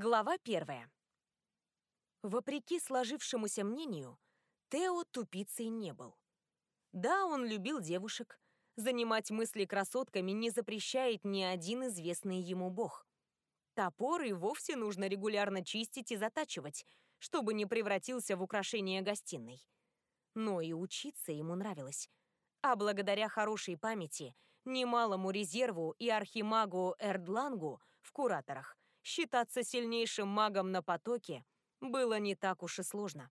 Глава первая. Вопреки сложившемуся мнению, Тео тупицей не был. Да, он любил девушек. Занимать мысли красотками не запрещает ни один известный ему бог. Топор и вовсе нужно регулярно чистить и затачивать, чтобы не превратился в украшение гостиной. Но и учиться ему нравилось. А благодаря хорошей памяти, немалому резерву и архимагу Эрдлангу в кураторах, считаться сильнейшим магом на потоке было не так уж и сложно.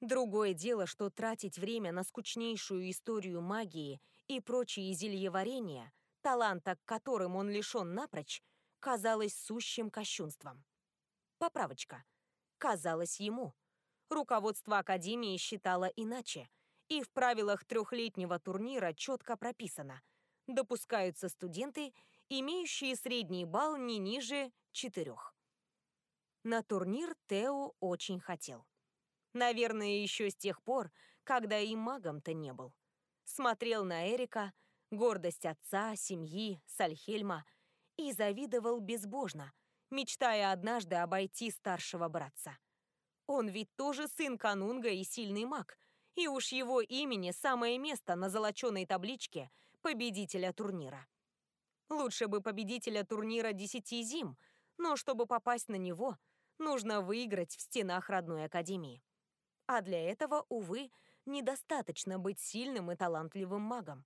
Другое дело, что тратить время на скучнейшую историю магии и прочие зельеварения, таланта к которым он лишен напрочь, казалось сущим кощунством. Поправочка. Казалось ему. Руководство Академии считало иначе, и в правилах трехлетнего турнира четко прописано – допускаются студенты, имеющие средний балл не ниже четырех. На турнир Тео очень хотел. Наверное, еще с тех пор, когда и магом-то не был. Смотрел на Эрика, гордость отца, семьи, Сальхельма – и завидовал безбожно, мечтая однажды обойти старшего братца. Он ведь тоже сын канунга и сильный маг, и уж его имени самое место на золоченой табличке победителя турнира. Лучше бы победителя турнира десяти зим, но чтобы попасть на него, нужно выиграть в стенах родной академии. А для этого, увы, недостаточно быть сильным и талантливым магом.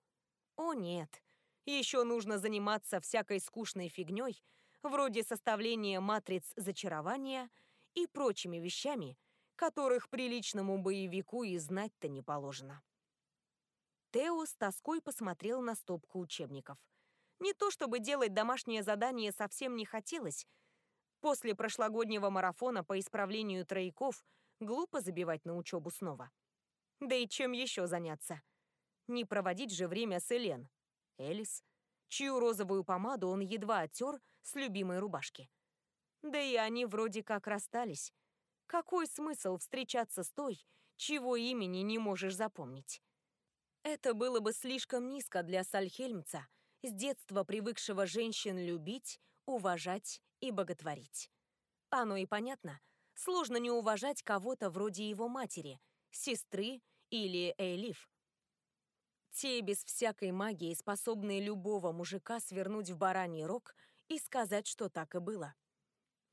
О нет, еще нужно заниматься всякой скучной фигней, вроде составления матриц зачарования и прочими вещами, которых приличному боевику и знать-то не положено. Тео с тоской посмотрел на стопку учебников. Не то чтобы делать домашнее задание совсем не хотелось. После прошлогоднего марафона по исправлению трояков глупо забивать на учебу снова. Да и чем еще заняться? Не проводить же время с Элен, Элис, чью розовую помаду он едва оттер с любимой рубашки. Да и они вроде как расстались. Какой смысл встречаться с той, чего имени не можешь запомнить? Это было бы слишком низко для Сальхельмца, с детства привыкшего женщин любить, уважать и боготворить. Оно и понятно. Сложно не уважать кого-то вроде его матери, сестры или Эйлиф. Те без всякой магии, способные любого мужика свернуть в бараний рог и сказать, что так и было.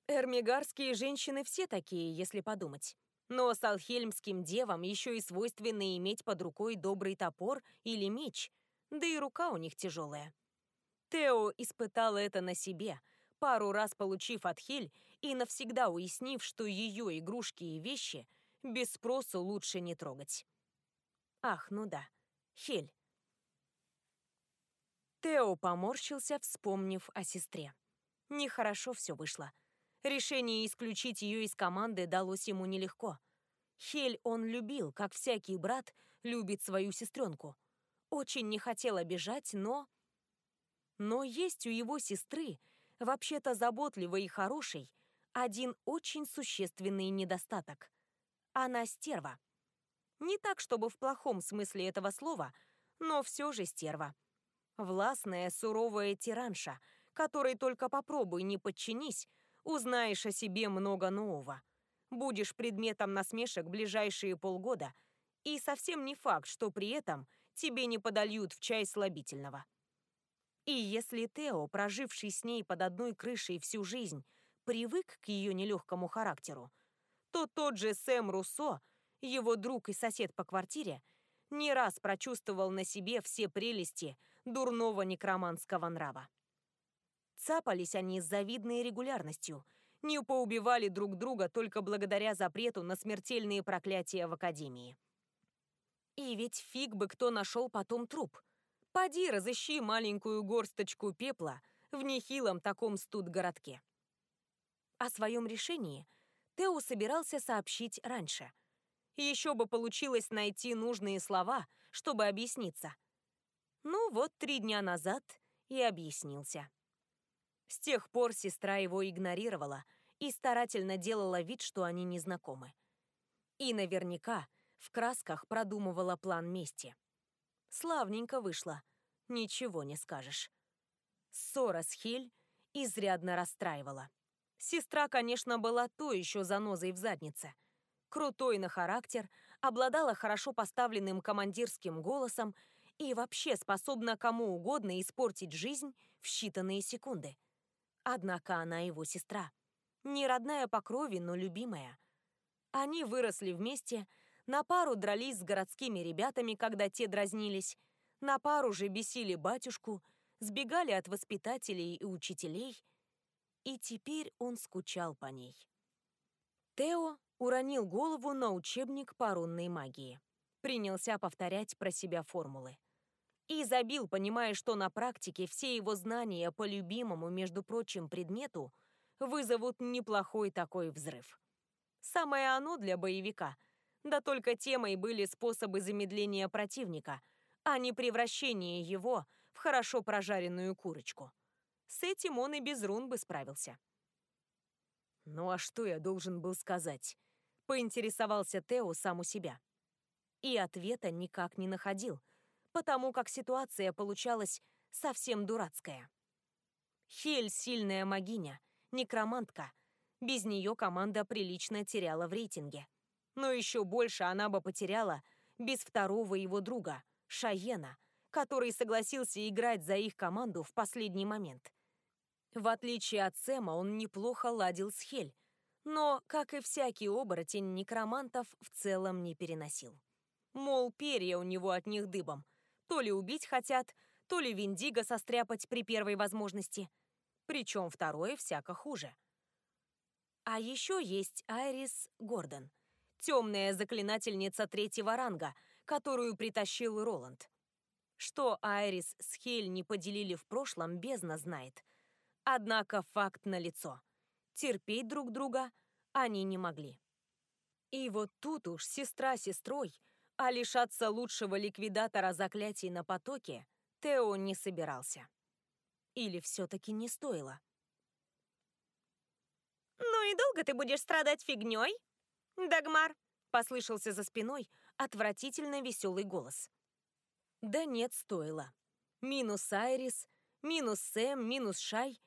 Эрмигарские женщины все такие, если подумать. Но салхельмским девам еще и свойственно иметь под рукой добрый топор или меч, да и рука у них тяжелая. Тео испытал это на себе, пару раз получив от Хель и навсегда уяснив, что ее игрушки и вещи без спросу лучше не трогать. Ах, ну да. Хель. Тео поморщился, вспомнив о сестре. Нехорошо все вышло. Решение исключить ее из команды далось ему нелегко. Хель он любил, как всякий брат любит свою сестренку. Очень не хотел обижать, но... Но есть у его сестры, вообще-то заботливой и хорошей, один очень существенный недостаток. Она стерва. Не так, чтобы в плохом смысле этого слова, но все же стерва. Властная, суровая тиранша, которой только попробуй не подчинись, узнаешь о себе много нового. Будешь предметом насмешек ближайшие полгода, и совсем не факт, что при этом тебе не подольют в чай слабительного. И если Тео, проживший с ней под одной крышей всю жизнь, привык к ее нелегкому характеру, то тот же Сэм Руссо – его друг и сосед по квартире, не раз прочувствовал на себе все прелести дурного некроманского нрава. Цапались они с завидной регулярностью, не поубивали друг друга только благодаря запрету на смертельные проклятия в Академии. И ведь фиг бы кто нашел потом труп. Поди разыщи маленькую горсточку пепла в нехилом таком студгородке. О своем решении Тео собирался сообщить раньше – еще бы получилось найти нужные слова, чтобы объясниться. Ну вот три дня назад и объяснился. С тех пор сестра его игнорировала и старательно делала вид, что они не знакомы. И наверняка в красках продумывала план мести. Славненько вышло, ничего не скажешь. Ссора с Хель изрядно расстраивала. Сестра, конечно, была то еще занозой в заднице. Крутой на характер, обладала хорошо поставленным командирским голосом и вообще способна кому угодно испортить жизнь в считанные секунды. Однако она его сестра. Не родная по крови, но любимая. Они выросли вместе, на пару дрались с городскими ребятами, когда те дразнились, на пару же бесили батюшку, сбегали от воспитателей и учителей, и теперь он скучал по ней. Тео уронил голову на учебник по рунной магии. Принялся повторять про себя формулы. И забил, понимая, что на практике все его знания по любимому, между прочим, предмету вызовут неплохой такой взрыв. Самое оно для боевика. Да только темой были способы замедления противника, а не превращение его в хорошо прожаренную курочку. С этим он и без рун бы справился. «Ну а что я должен был сказать?» — поинтересовался Тео сам у себя. И ответа никак не находил, потому как ситуация получалась совсем дурацкая. Хель — сильная магиня, некромантка. Без нее команда прилично теряла в рейтинге. Но еще больше она бы потеряла без второго его друга, Шаена, который согласился играть за их команду в последний момент. В отличие от Сэма, он неплохо ладил с Хель, но, как и всякий оборотень, некромантов в целом не переносил. Мол, перья у него от них дыбом. То ли убить хотят, то ли Виндиго состряпать при первой возможности. Причем второе всяко хуже. А еще есть Айрис Гордон, темная заклинательница третьего ранга, которую притащил Роланд. Что Айрис с Хель не поделили в прошлом, бездна знает — Однако факт налицо. Терпеть друг друга они не могли. И вот тут уж сестра сестрой, а лишаться лучшего ликвидатора заклятий на потоке Тео не собирался. Или все-таки не стоило? «Ну и долго ты будешь страдать фигней, Дагмар?» Послышался за спиной отвратительно веселый голос. Да нет, стоило. Минус Айрис, минус Сэм, минус Шай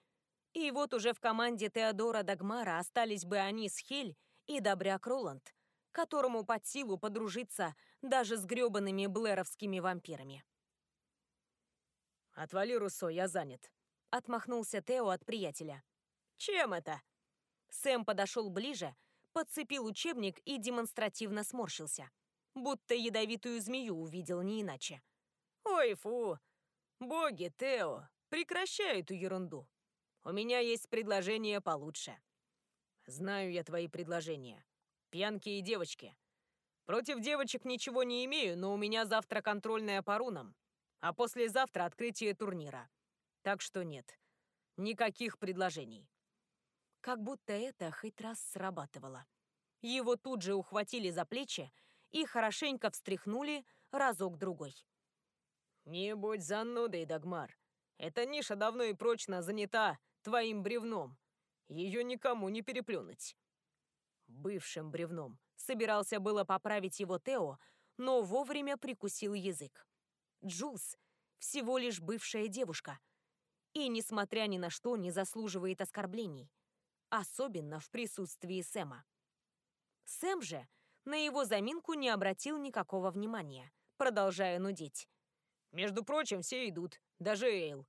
и вот уже в команде Теодора Дагмара остались бы они с Хель и Добряк Роланд, которому под силу подружиться даже с грёбаными блэровскими вампирами. «Отвали, Руссо, я занят», — отмахнулся Тео от приятеля. «Чем это?» Сэм подошел ближе, подцепил учебник и демонстративно сморщился. Будто ядовитую змею увидел не иначе. «Ой, фу! Боги, Тео, прекращай эту ерунду!» У меня есть предложение получше. Знаю я твои предложения. Пьянки и девочки. Против девочек ничего не имею, но у меня завтра контрольная по рунам, а послезавтра открытие турнира. Так что нет, никаких предложений. Как будто это хоть раз срабатывало. Его тут же ухватили за плечи и хорошенько встряхнули разок-другой. «Не будь занудой, Дагмар. Эта ниша давно и прочно занята твоим бревном. Ее никому не переплюнуть». Бывшим бревном. Собирался было поправить его Тео, но вовремя прикусил язык. Джулс — всего лишь бывшая девушка. И, несмотря ни на что, не заслуживает оскорблений. Особенно в присутствии Сэма. Сэм же на его заминку не обратил никакого внимания, продолжая нудеть. «Между прочим, все идут, даже Эйл.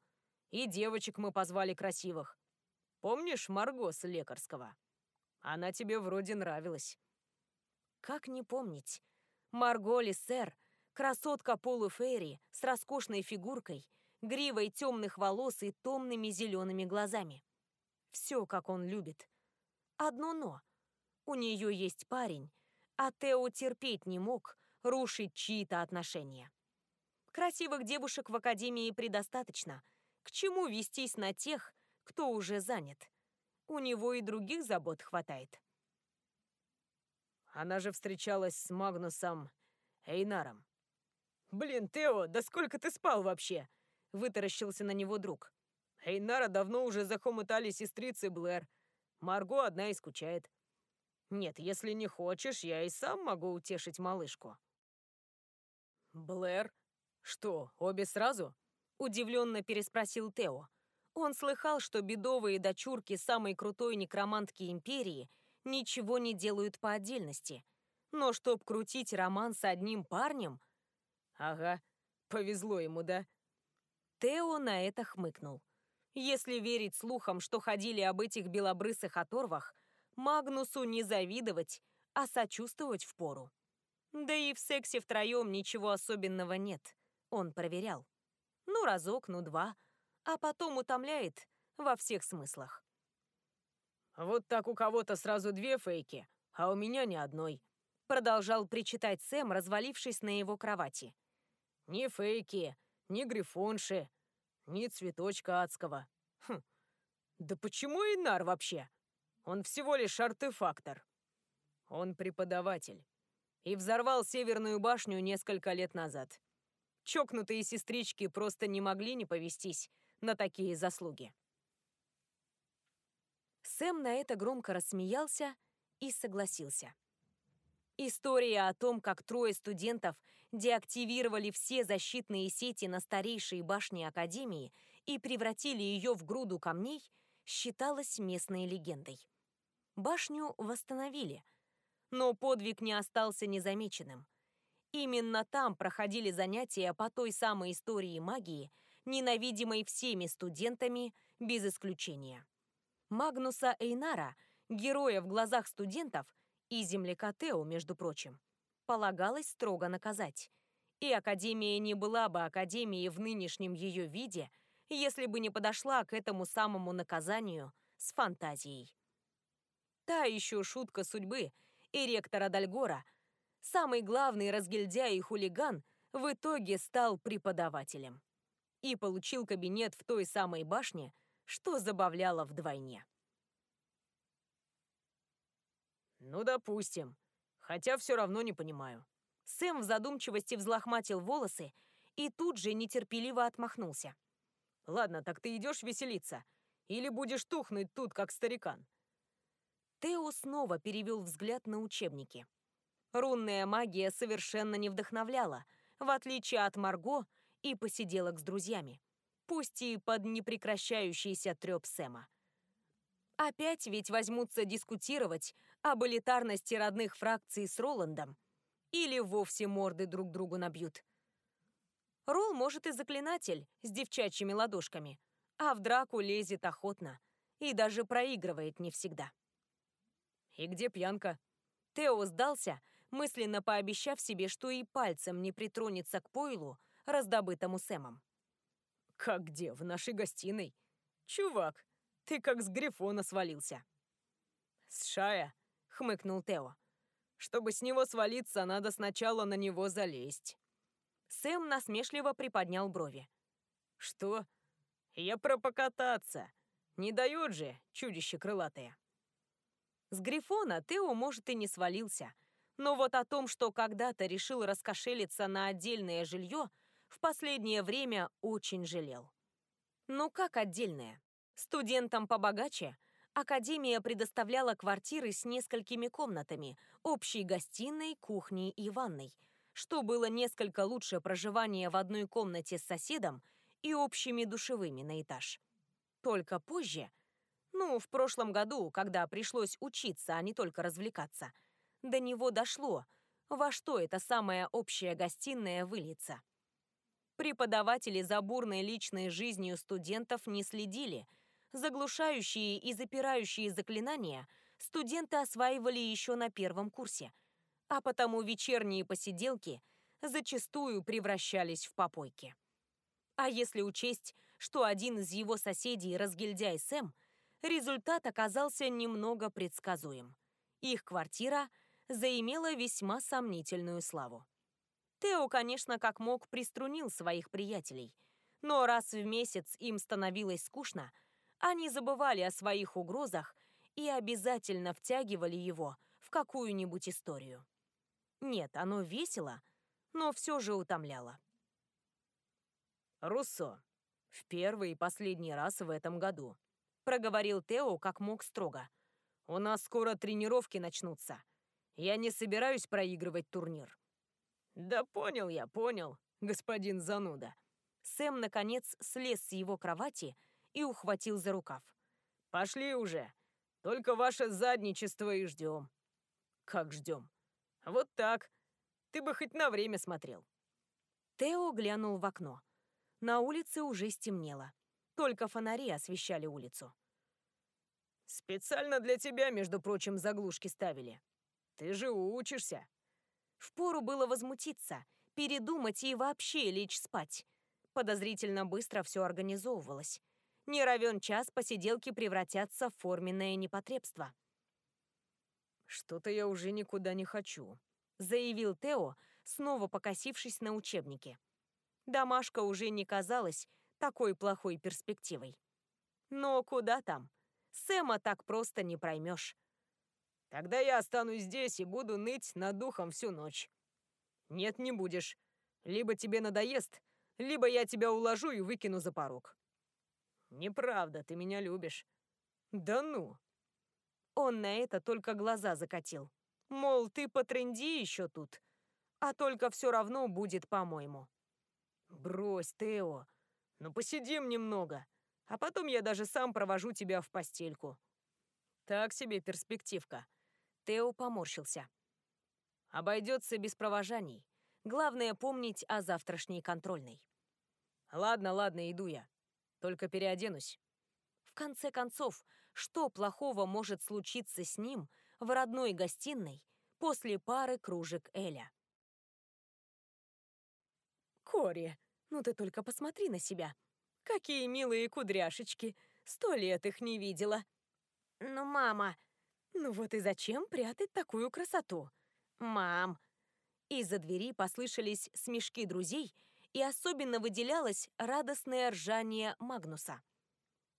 И девочек мы позвали красивых. Помнишь Марго с лекарского? Она тебе вроде нравилась. Как не помнить? Марго Лиссер, красотка полуфейри с роскошной фигуркой, гривой темных волос и томными зелеными глазами. Все, как он любит. Одно «но». У нее есть парень, а Тео терпеть не мог рушить чьи-то отношения. Красивых девушек в Академии предостаточно — к чему вестись на тех, кто уже занят? У него и других забот хватает. Она же встречалась с Магнусом Эйнаром. «Блин, Тео, да сколько ты спал вообще?» — вытаращился на него друг. Эйнара давно уже захомутали сестрицы Блэр. Марго одна и скучает. Нет, если не хочешь, я и сам могу утешить малышку. Блэр? Что, обе сразу? Удивленно переспросил Тео. Он слыхал, что бедовые дочурки самой крутой некромантки Империи ничего не делают по отдельности. Но чтоб крутить роман с одним парнем... Ага, повезло ему, да? Тео на это хмыкнул. Если верить слухам, что ходили об этих белобрысых оторвах, Магнусу не завидовать, а сочувствовать впору. Да и в сексе втроем ничего особенного нет, он проверял. Ну, разок, ну, два, а потом утомляет во всех смыслах. «Вот так у кого-то сразу две фейки, а у меня ни одной», продолжал причитать Сэм, развалившись на его кровати. «Ни фейки, ни грифонши, ни цветочка адского. Хм, да почему Инар вообще? Он всего лишь артефактор. Он преподаватель. И взорвал Северную башню несколько лет назад. Чокнутые сестрички просто не могли не повестись на такие заслуги. Сэм на это громко рассмеялся и согласился. История о том, как трое студентов деактивировали все защитные сети на старейшей башне Академии и превратили ее в груду камней, считалась местной легендой. Башню восстановили, но подвиг не остался незамеченным. Именно там проходили занятия по той самой истории магии, ненавидимой всеми студентами без исключения. Магнуса Эйнара, героя в глазах студентов, и земляка Тео, между прочим, полагалось строго наказать. И Академия не была бы Академией в нынешнем ее виде, если бы не подошла к этому самому наказанию с фантазией. Та еще шутка судьбы, и ректора Дальгора, самый главный разгильдяй и хулиган, в итоге стал преподавателем. И получил кабинет в той самой башне, что забавляло вдвойне. «Ну, допустим. Хотя все равно не понимаю». Сэм в задумчивости взлохматил волосы и тут же нетерпеливо отмахнулся. «Ладно, так ты идешь веселиться? Или будешь тухнуть тут, как старикан?» Тео снова перевел взгляд на учебники. Рунная магия совершенно не вдохновляла, в отличие от Марго и посиделок с друзьями. Пусть и под непрекращающийся трёп Сэма. Опять ведь возьмутся дискутировать об элитарности родных фракций с Роландом или вовсе морды друг другу набьют. Ролл, может, и заклинатель с девчачьими ладошками, а в драку лезет охотно и даже проигрывает не всегда. «И где пьянка?» Тео сдался, мысленно пообещав себе, что и пальцем не притронется к пойлу, раздобытому Сэмом. «Как где? В нашей гостиной? Чувак, ты как с Грифона свалился!» «С Шая?» — хмыкнул Тео. «Чтобы с него свалиться, надо сначала на него залезть». Сэм насмешливо приподнял брови. «Что? Я про покататься. Не дает же, чудище крылатое». С Грифона Тео, может, и не свалился, но вот о том, что когда-то решил раскошелиться на отдельное жилье, в последнее время очень жалел. Ну как отдельное? Студентам побогаче Академия предоставляла квартиры с несколькими комнатами, общей гостиной, кухней и ванной, что было несколько лучше проживания в одной комнате с соседом и общими душевыми на этаж. Только позже, ну, в прошлом году, когда пришлось учиться, а не только развлекаться, до него дошло, во что эта самая общая гостиная выльется. Преподаватели за бурной личной жизнью студентов не следили – Заглушающие и запирающие заклинания студенты осваивали еще на первом курсе, а потому вечерние посиделки зачастую превращались в попойки. А если учесть, что один из его соседей, разгильдяй Сэм, результат оказался немного предсказуем. Их квартира заимела весьма сомнительную славу. Тео, конечно, как мог, приструнил своих приятелей, но раз в месяц им становилось скучно – они забывали о своих угрозах и обязательно втягивали его в какую-нибудь историю. Нет, оно весело, но все же утомляло. «Руссо, в первый и последний раз в этом году», — проговорил Тео как мог строго. «У нас скоро тренировки начнутся. Я не собираюсь проигрывать турнир». «Да понял я, понял, господин зануда». Сэм, наконец, слез с его кровати и ухватил за рукав. «Пошли уже. Только ваше задничество и ждем». «Как ждем?» «Вот так. Ты бы хоть на время смотрел». Тео глянул в окно. На улице уже стемнело. Только фонари освещали улицу. «Специально для тебя, между прочим, заглушки ставили. Ты же учишься». Впору было возмутиться, передумать и вообще лечь спать. Подозрительно быстро все организовывалось. Не равен час посиделки превратятся в форменное непотребство. «Что-то я уже никуда не хочу», — заявил Тео, снова покосившись на учебнике. Домашка уже не казалась такой плохой перспективой. Но куда там? Сэма так просто не проймешь. Тогда я останусь здесь и буду ныть над духом всю ночь. Нет, не будешь. Либо тебе надоест, либо я тебя уложу и выкину за порог. Неправда, ты меня любишь. Да ну. Он на это только глаза закатил. Мол, ты потренди еще тут. А только все равно будет, по-моему. Брось, Тео. Ну посидим немного, а потом я даже сам провожу тебя в постельку. Так себе перспективка. Тео поморщился. Обойдется без провожаний. Главное помнить о завтрашней контрольной. Ладно, ладно, иду я. Только переоденусь. В конце концов, что плохого может случиться с ним в родной гостиной после пары кружек Эля? Кори, ну ты только посмотри на себя. Какие милые кудряшечки. Сто лет их не видела. Ну, мама, ну вот и зачем прятать такую красоту? Мам! Из-за двери послышались смешки друзей, и особенно выделялось радостное ржание Магнуса.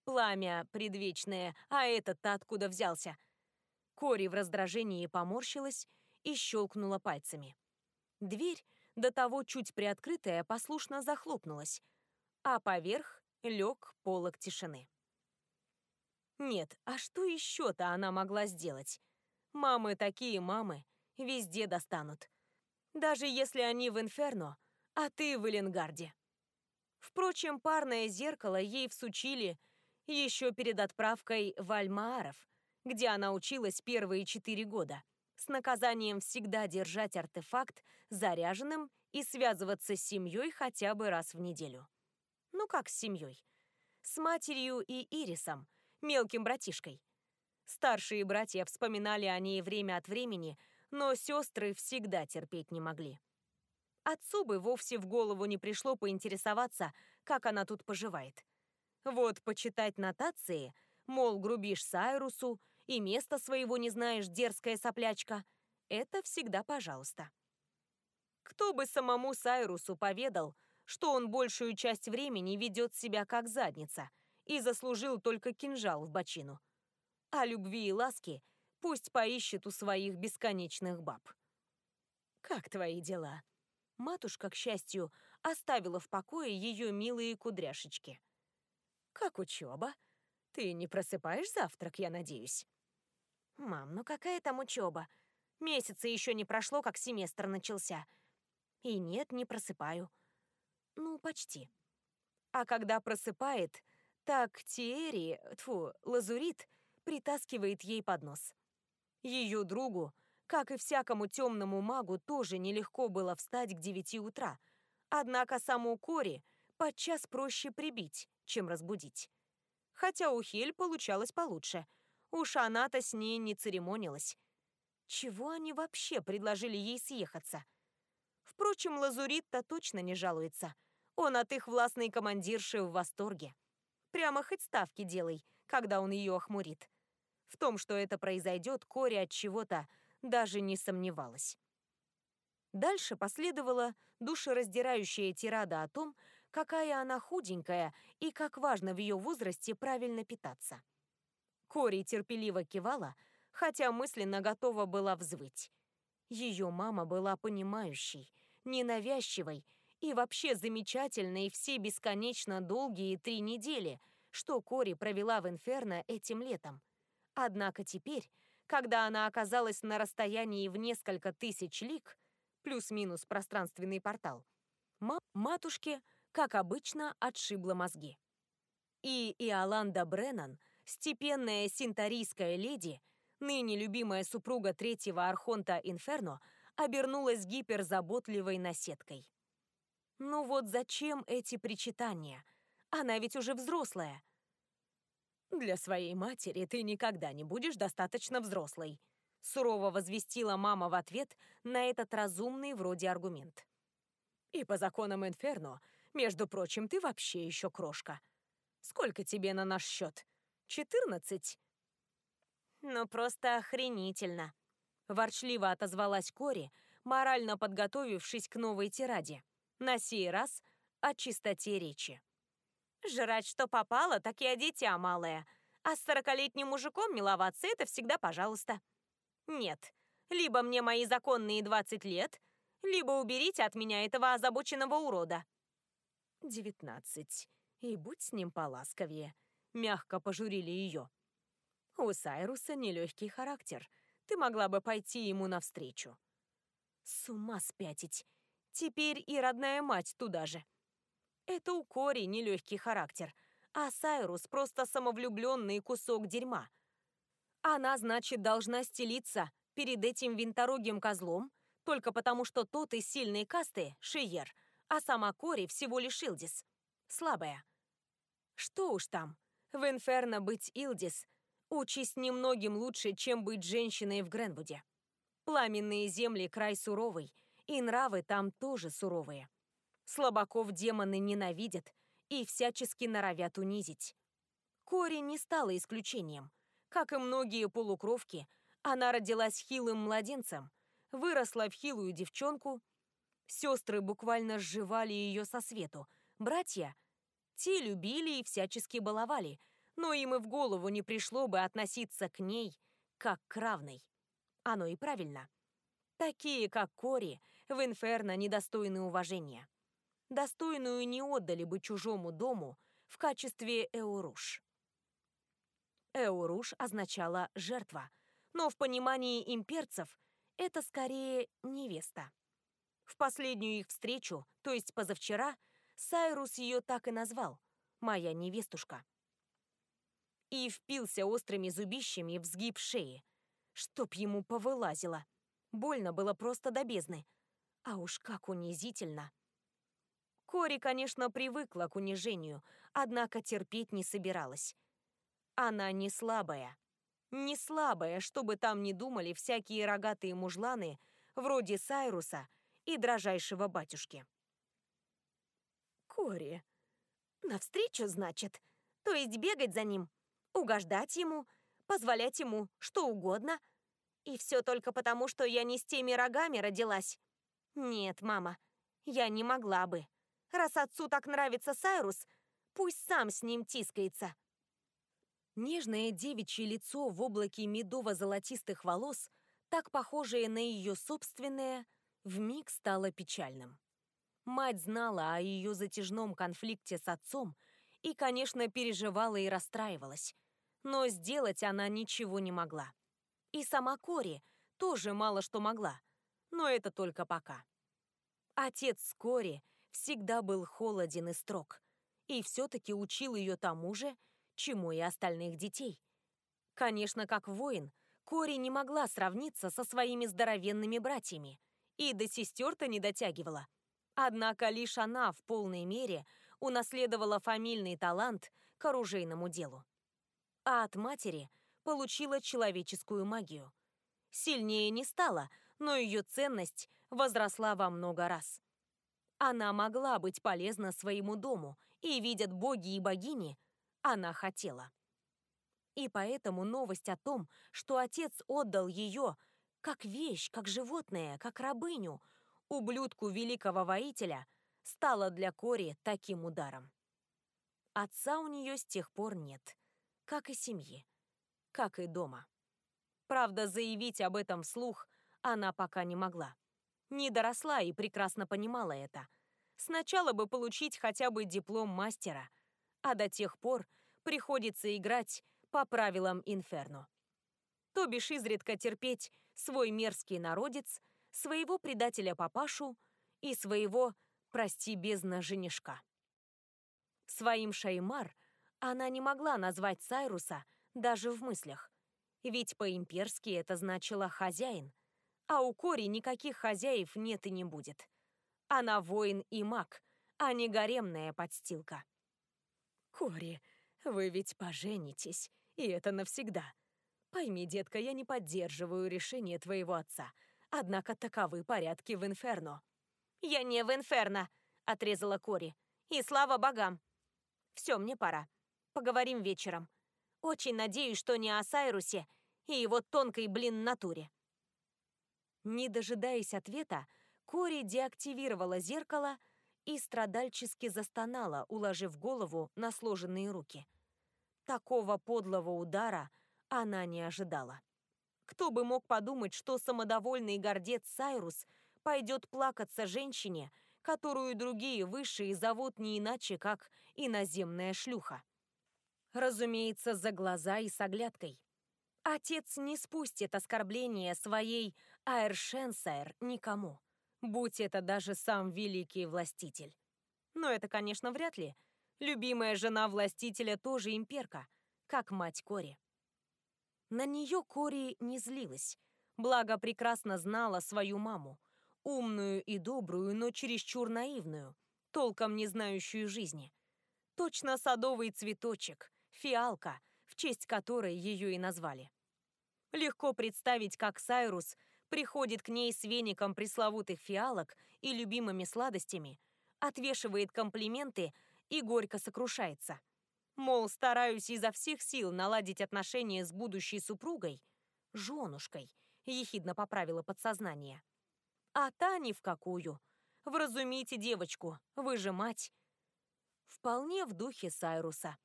Пламя предвечное, а этот-то откуда взялся? Кори в раздражении поморщилась и щелкнула пальцами. Дверь, до того чуть приоткрытая, послушно захлопнулась, а поверх лег полог тишины. Нет, а что еще-то она могла сделать? Мамы такие мамы, везде достанут. Даже если они в Инферно, а ты в Эленгарде. Впрочем, парное зеркало ей всучили еще перед отправкой в Альмааров, где она училась первые четыре года, с наказанием всегда держать артефакт заряженным и связываться с семьей хотя бы раз в неделю. Ну как с семьей? С матерью и Ирисом, мелким братишкой. Старшие братья вспоминали о ней время от времени, но сестры всегда терпеть не могли. Отцу бы вовсе в голову не пришло поинтересоваться, как она тут поживает. Вот почитать нотации, мол, грубишь Сайрусу и места своего не знаешь, дерзкая соплячка, это всегда пожалуйста. Кто бы самому Сайрусу поведал, что он большую часть времени ведет себя как задница – и заслужил только кинжал в бочину. А любви и ласки пусть поищет у своих бесконечных баб. «Как твои дела?» Матушка, к счастью, оставила в покое ее милые кудряшечки. «Как учеба? Ты не просыпаешь завтрак, я надеюсь?» «Мам, ну какая там учеба? Месяца еще не прошло, как семестр начался. И нет, не просыпаю». «Ну, почти». А когда просыпает, так Тиэри, тфу, Лазурит, притаскивает ей под нос. Ее другу, как и всякому темному магу, тоже нелегко было встать к девяти утра. Однако саму Кори подчас проще прибить, чем разбудить. Хотя у Хель получалось получше. Уж она-то с ней не церемонилась. Чего они вообще предложили ей съехаться? Впрочем, Лазурит-то точно не жалуется. Он от их властной командирши в восторге. Прямо хоть ставки делай, когда он ее охмурит. В том, что это произойдет, Кори от чего-то даже не сомневалась. Дальше последовала душераздирающая тирада о том, какая она худенькая и как важно в ее возрасте правильно питаться. Кори терпеливо кивала, хотя мысленно готова была взвыть. Ее мама была понимающей, ненавязчивой и вообще замечательные все бесконечно долгие три недели, что Кори провела в Инферно этим летом. Однако теперь, когда она оказалась на расстоянии в несколько тысяч лиг, плюс-минус пространственный портал, матушке, как обычно, отшибла мозги. И Иоланда Бреннан, степенная синтарийская леди, ныне любимая супруга третьего архонта Инферно, обернулась гиперзаботливой наседкой. Ну вот зачем эти причитания? Она ведь уже взрослая. Для своей матери ты никогда не будешь достаточно взрослой, сурово возвестила мама в ответ на этот разумный вроде аргумент. И по законам Инферно, между прочим, ты вообще еще крошка. Сколько тебе на наш счет? Четырнадцать? Ну, просто охренительно. Ворчливо отозвалась Кори, морально подготовившись к новой тираде. На сей раз о чистоте речи. Жрать что попало, так и о дитя малое. А с сорокалетним мужиком миловаться — это всегда пожалуйста. Нет, либо мне мои законные 20 лет, либо уберите от меня этого озабоченного урода. Девятнадцать. И будь с ним поласковее. Мягко пожурили ее. У Сайруса нелегкий характер. Ты могла бы пойти ему навстречу. С ума спятить. Теперь и родная мать туда же. Это у Кори нелегкий характер, а Сайрус просто самовлюбленный кусок дерьма. Она, значит, должна стелиться перед этим винторогим козлом, только потому что тот из сильной касты — Шиер, а сама Кори всего лишь Илдис. Слабая. Что уж там, в Инферно быть Илдис — участь немногим лучше, чем быть женщиной в Гренвуде. Пламенные земли край суровый, и нравы там тоже суровые. Слабаков демоны ненавидят и всячески норовят унизить. Кори не стала исключением. Как и многие полукровки, она родилась хилым младенцем, выросла в хилую девчонку. Сестры буквально сживали ее со свету. Братья, те любили и всячески баловали, но им и в голову не пришло бы относиться к ней как к равной. Оно и правильно. Такие, как Кори, в Инферно недостойны уважения достойную не отдали бы чужому дому в качестве эуруш. Эуруш означала «жертва», но в понимании имперцев это скорее невеста. В последнюю их встречу, то есть позавчера, Сайрус ее так и назвал «моя невестушка». И впился острыми зубищами в сгиб шеи, чтоб ему повылазило. Больно было просто до бездны. А уж как унизительно. Кори, конечно, привыкла к унижению, однако терпеть не собиралась. Она не слабая. Не слабая, чтобы там не думали всякие рогатые мужланы, вроде Сайруса и дрожайшего батюшки. Кори. Навстречу, значит? То есть бегать за ним, угождать ему, позволять ему что угодно? И все только потому, что я не с теми рогами родилась? Нет, мама, я не могла бы. Раз отцу так нравится Сайрус, пусть сам с ним тискается. Нежное девичье лицо в облаке медово-золотистых волос, так похожее на ее собственное, вмиг стало печальным. Мать знала о ее затяжном конфликте с отцом и, конечно, переживала и расстраивалась. Но сделать она ничего не могла. И сама Кори тоже мало что могла, но это только пока. Отец Кори всегда был холоден и строг, и все-таки учил ее тому же, чему и остальных детей. Конечно, как воин, Кори не могла сравниться со своими здоровенными братьями, и до сестер-то не дотягивала. Однако лишь она в полной мере унаследовала фамильный талант к оружейному делу. А от матери получила человеческую магию. Сильнее не стала, но ее ценность возросла во много раз. Она могла быть полезна своему дому, и, видят боги и богини, она хотела. И поэтому новость о том, что отец отдал ее как вещь, как животное, как рабыню, ублюдку великого воителя, стала для Кори таким ударом. Отца у нее с тех пор нет, как и семьи, как и дома. Правда, заявить об этом вслух она пока не могла не доросла и прекрасно понимала это. Сначала бы получить хотя бы диплом мастера, а до тех пор приходится играть по правилам Инферно. То бишь изредка терпеть свой мерзкий народец, своего предателя-папашу и своего, прости, бездна женишка. Своим Шаймар Она не могла назвать Сайруса даже в мыслях. Ведь по-имперски это значило «хозяин», а у Кори никаких хозяев нет и не будет. Она воин и маг, а не гаремная подстилка. «Кори, вы ведь поженитесь, и это навсегда. Пойми, детка, я не поддерживаю решение твоего отца, однако таковы порядки в Инферно». «Я не в Инферно», — отрезала Кори. «И слава богам! Все, мне пора. Поговорим вечером. Очень надеюсь, что не о Сайрусе и его тонкой, блин, натуре». Не дожидаясь ответа, Кори деактивировала зеркало и страдальчески застонала, уложив голову на сложенные руки. Такого подлого удара она не ожидала. Кто бы мог подумать, что самодовольный гордец Сайрус пойдет плакаться женщине, которую другие высшие зовут не иначе, как иноземная шлюха. Разумеется, за глаза и с оглядкой. Отец не спустит оскорбления своей Аэршенсайр никому, будь это даже сам великий властитель. Но это, конечно, вряд ли. Любимая жена властителя тоже имперка, как мать Кори. На нее Кори не злилась, благо прекрасно знала свою маму, умную и добрую, но чересчур наивную, толком не знающую жизни. Точно садовый цветочек, фиалка — в честь которой ее и назвали. Легко представить, как Сайрус приходит к ней с веником пресловутых фиалок и любимыми сладостями, отвешивает комплименты и горько сокрушается. Мол, стараюсь изо всех сил наладить отношения с будущей супругой, женушкой, ехидно поправила подсознание. А та ни в какую. Вразумите девочку, вы же мать. Вполне в духе Сайруса.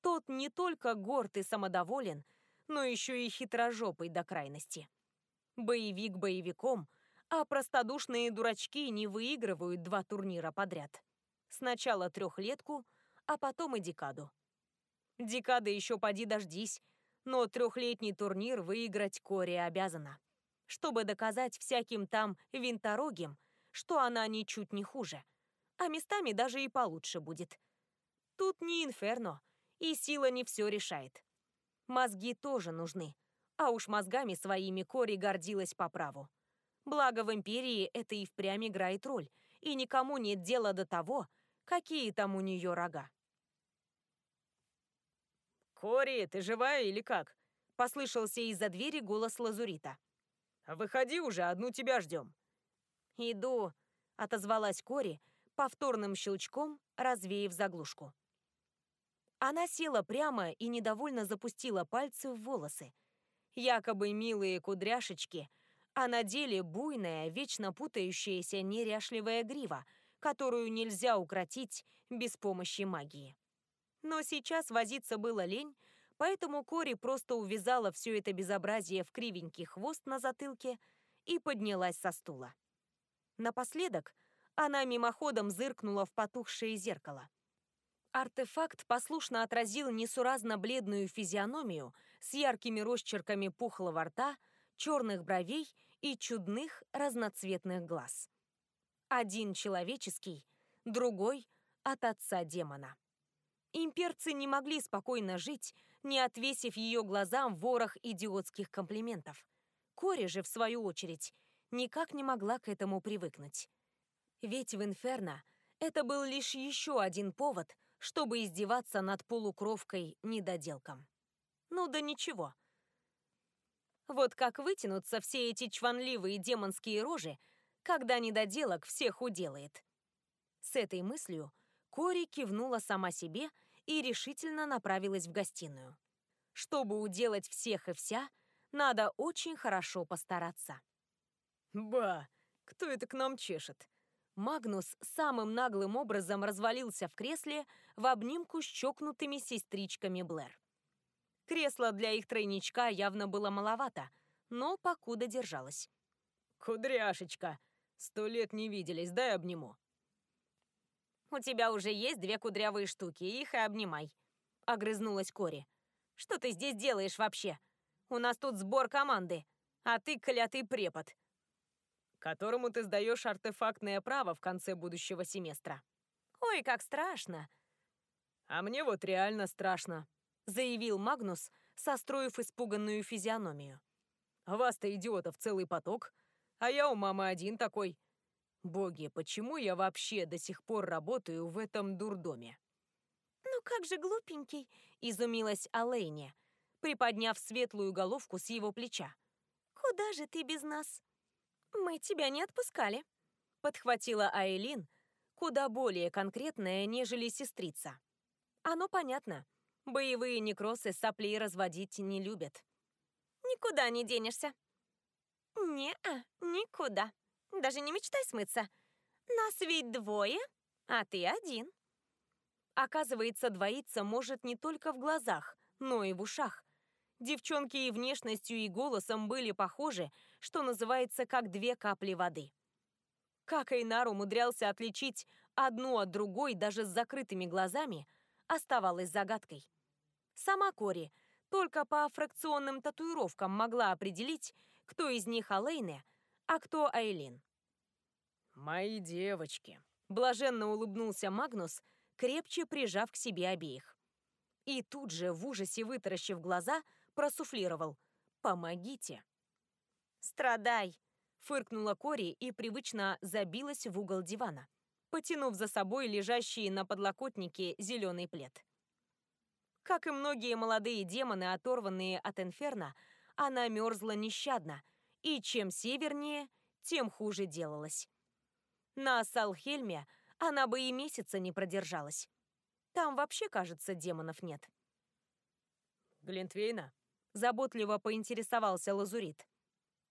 Тот не только горд и самодоволен, но еще и хитрожопый до крайности. Боевик боевиком, а простодушные дурачки не выигрывают два турнира подряд. Сначала трехлетку, а потом и декаду. Декада еще поди дождись, но трехлетний турнир выиграть Кори обязана, чтобы доказать всяким там винторогим, что она ничуть не хуже, а местами даже и получше будет. Тут не инферно, и сила не все решает. Мозги тоже нужны. А уж мозгами своими Кори гордилась по праву. Благо в Империи это и впрямь играет роль, и никому нет дела до того, какие там у нее рога. «Кори, ты живая или как?» — послышался из-за двери голос Лазурита. «Выходи уже, одну тебя ждем». «Иду», — отозвалась Кори, повторным щелчком развеяв заглушку. Она села прямо и недовольно запустила пальцы в волосы. Якобы милые кудряшечки, а на деле буйная, вечно путающаяся неряшливая грива, которую нельзя укротить без помощи магии. Но сейчас возиться было лень, поэтому Кори просто увязала все это безобразие в кривенький хвост на затылке и поднялась со стула. Напоследок она мимоходом зыркнула в потухшее зеркало. Артефакт послушно отразил несуразно бледную физиономию с яркими росчерками пухлого рта, черных бровей и чудных разноцветных глаз. Один человеческий, другой от отца демона. Имперцы не могли спокойно жить, не отвесив ее глазам ворох идиотских комплиментов. Кори же, в свою очередь, никак не могла к этому привыкнуть. Ведь в Инферно это был лишь еще один повод – чтобы издеваться над полукровкой-недоделком. Ну да ничего. Вот как вытянутся все эти чванливые демонские рожи, когда недоделок всех уделает. С этой мыслью Кори кивнула сама себе и решительно направилась в гостиную. Чтобы уделать всех и вся, надо очень хорошо постараться. «Ба, кто это к нам чешет?» Магнус самым наглым образом развалился в кресле в обнимку с чокнутыми сестричками Блэр. Кресло для их тройничка явно было маловато, но покуда держалось. «Кудряшечка, сто лет не виделись, дай обниму». «У тебя уже есть две кудрявые штуки, их и обнимай», — огрызнулась Кори. «Что ты здесь делаешь вообще? У нас тут сбор команды, а ты клятый препод» которому ты сдаешь артефактное право в конце будущего семестра. Ой, как страшно. «А мне вот реально страшно», — заявил Магнус, состроив испуганную физиономию. «Вас-то, идиотов, целый поток, а я у мамы один такой. Боги, почему я вообще до сих пор работаю в этом дурдоме?» «Ну как же глупенький!» — изумилась Алэйне, приподняв светлую головку с его плеча. «Куда же ты без нас?» «Мы тебя не отпускали», — подхватила Айлин, куда более конкретная, нежели сестрица. «Оно понятно. Боевые некросы соплей разводить не любят». «Никуда не денешься». «Не-а, никуда. Даже не мечтай смыться. Нас ведь двое, а ты один». Оказывается, двоиться может не только в глазах, но и в ушах. Девчонки и внешностью, и голосом были похожи, что называется, как две капли воды. Как Эйнар умудрялся отличить одну от другой даже с закрытыми глазами, оставалось загадкой. Сама Кори только по фракционным татуировкам могла определить, кто из них Алейне, а кто Айлин. «Мои девочки», — блаженно улыбнулся Магнус, крепче прижав к себе обеих. И тут же, в ужасе вытаращив глаза, просуфлировал «Помогите». «Страдай!» — фыркнула Кори и привычно забилась в угол дивана, потянув за собой лежащий на подлокотнике зеленый плед. Как и многие молодые демоны, оторванные от Инферно, она мерзла нещадно, и чем севернее, тем хуже делалось. На Салхельме она бы и месяца не продержалась. Там вообще, кажется, демонов нет. «Глинтвейна?» — заботливо поинтересовался Лазурит.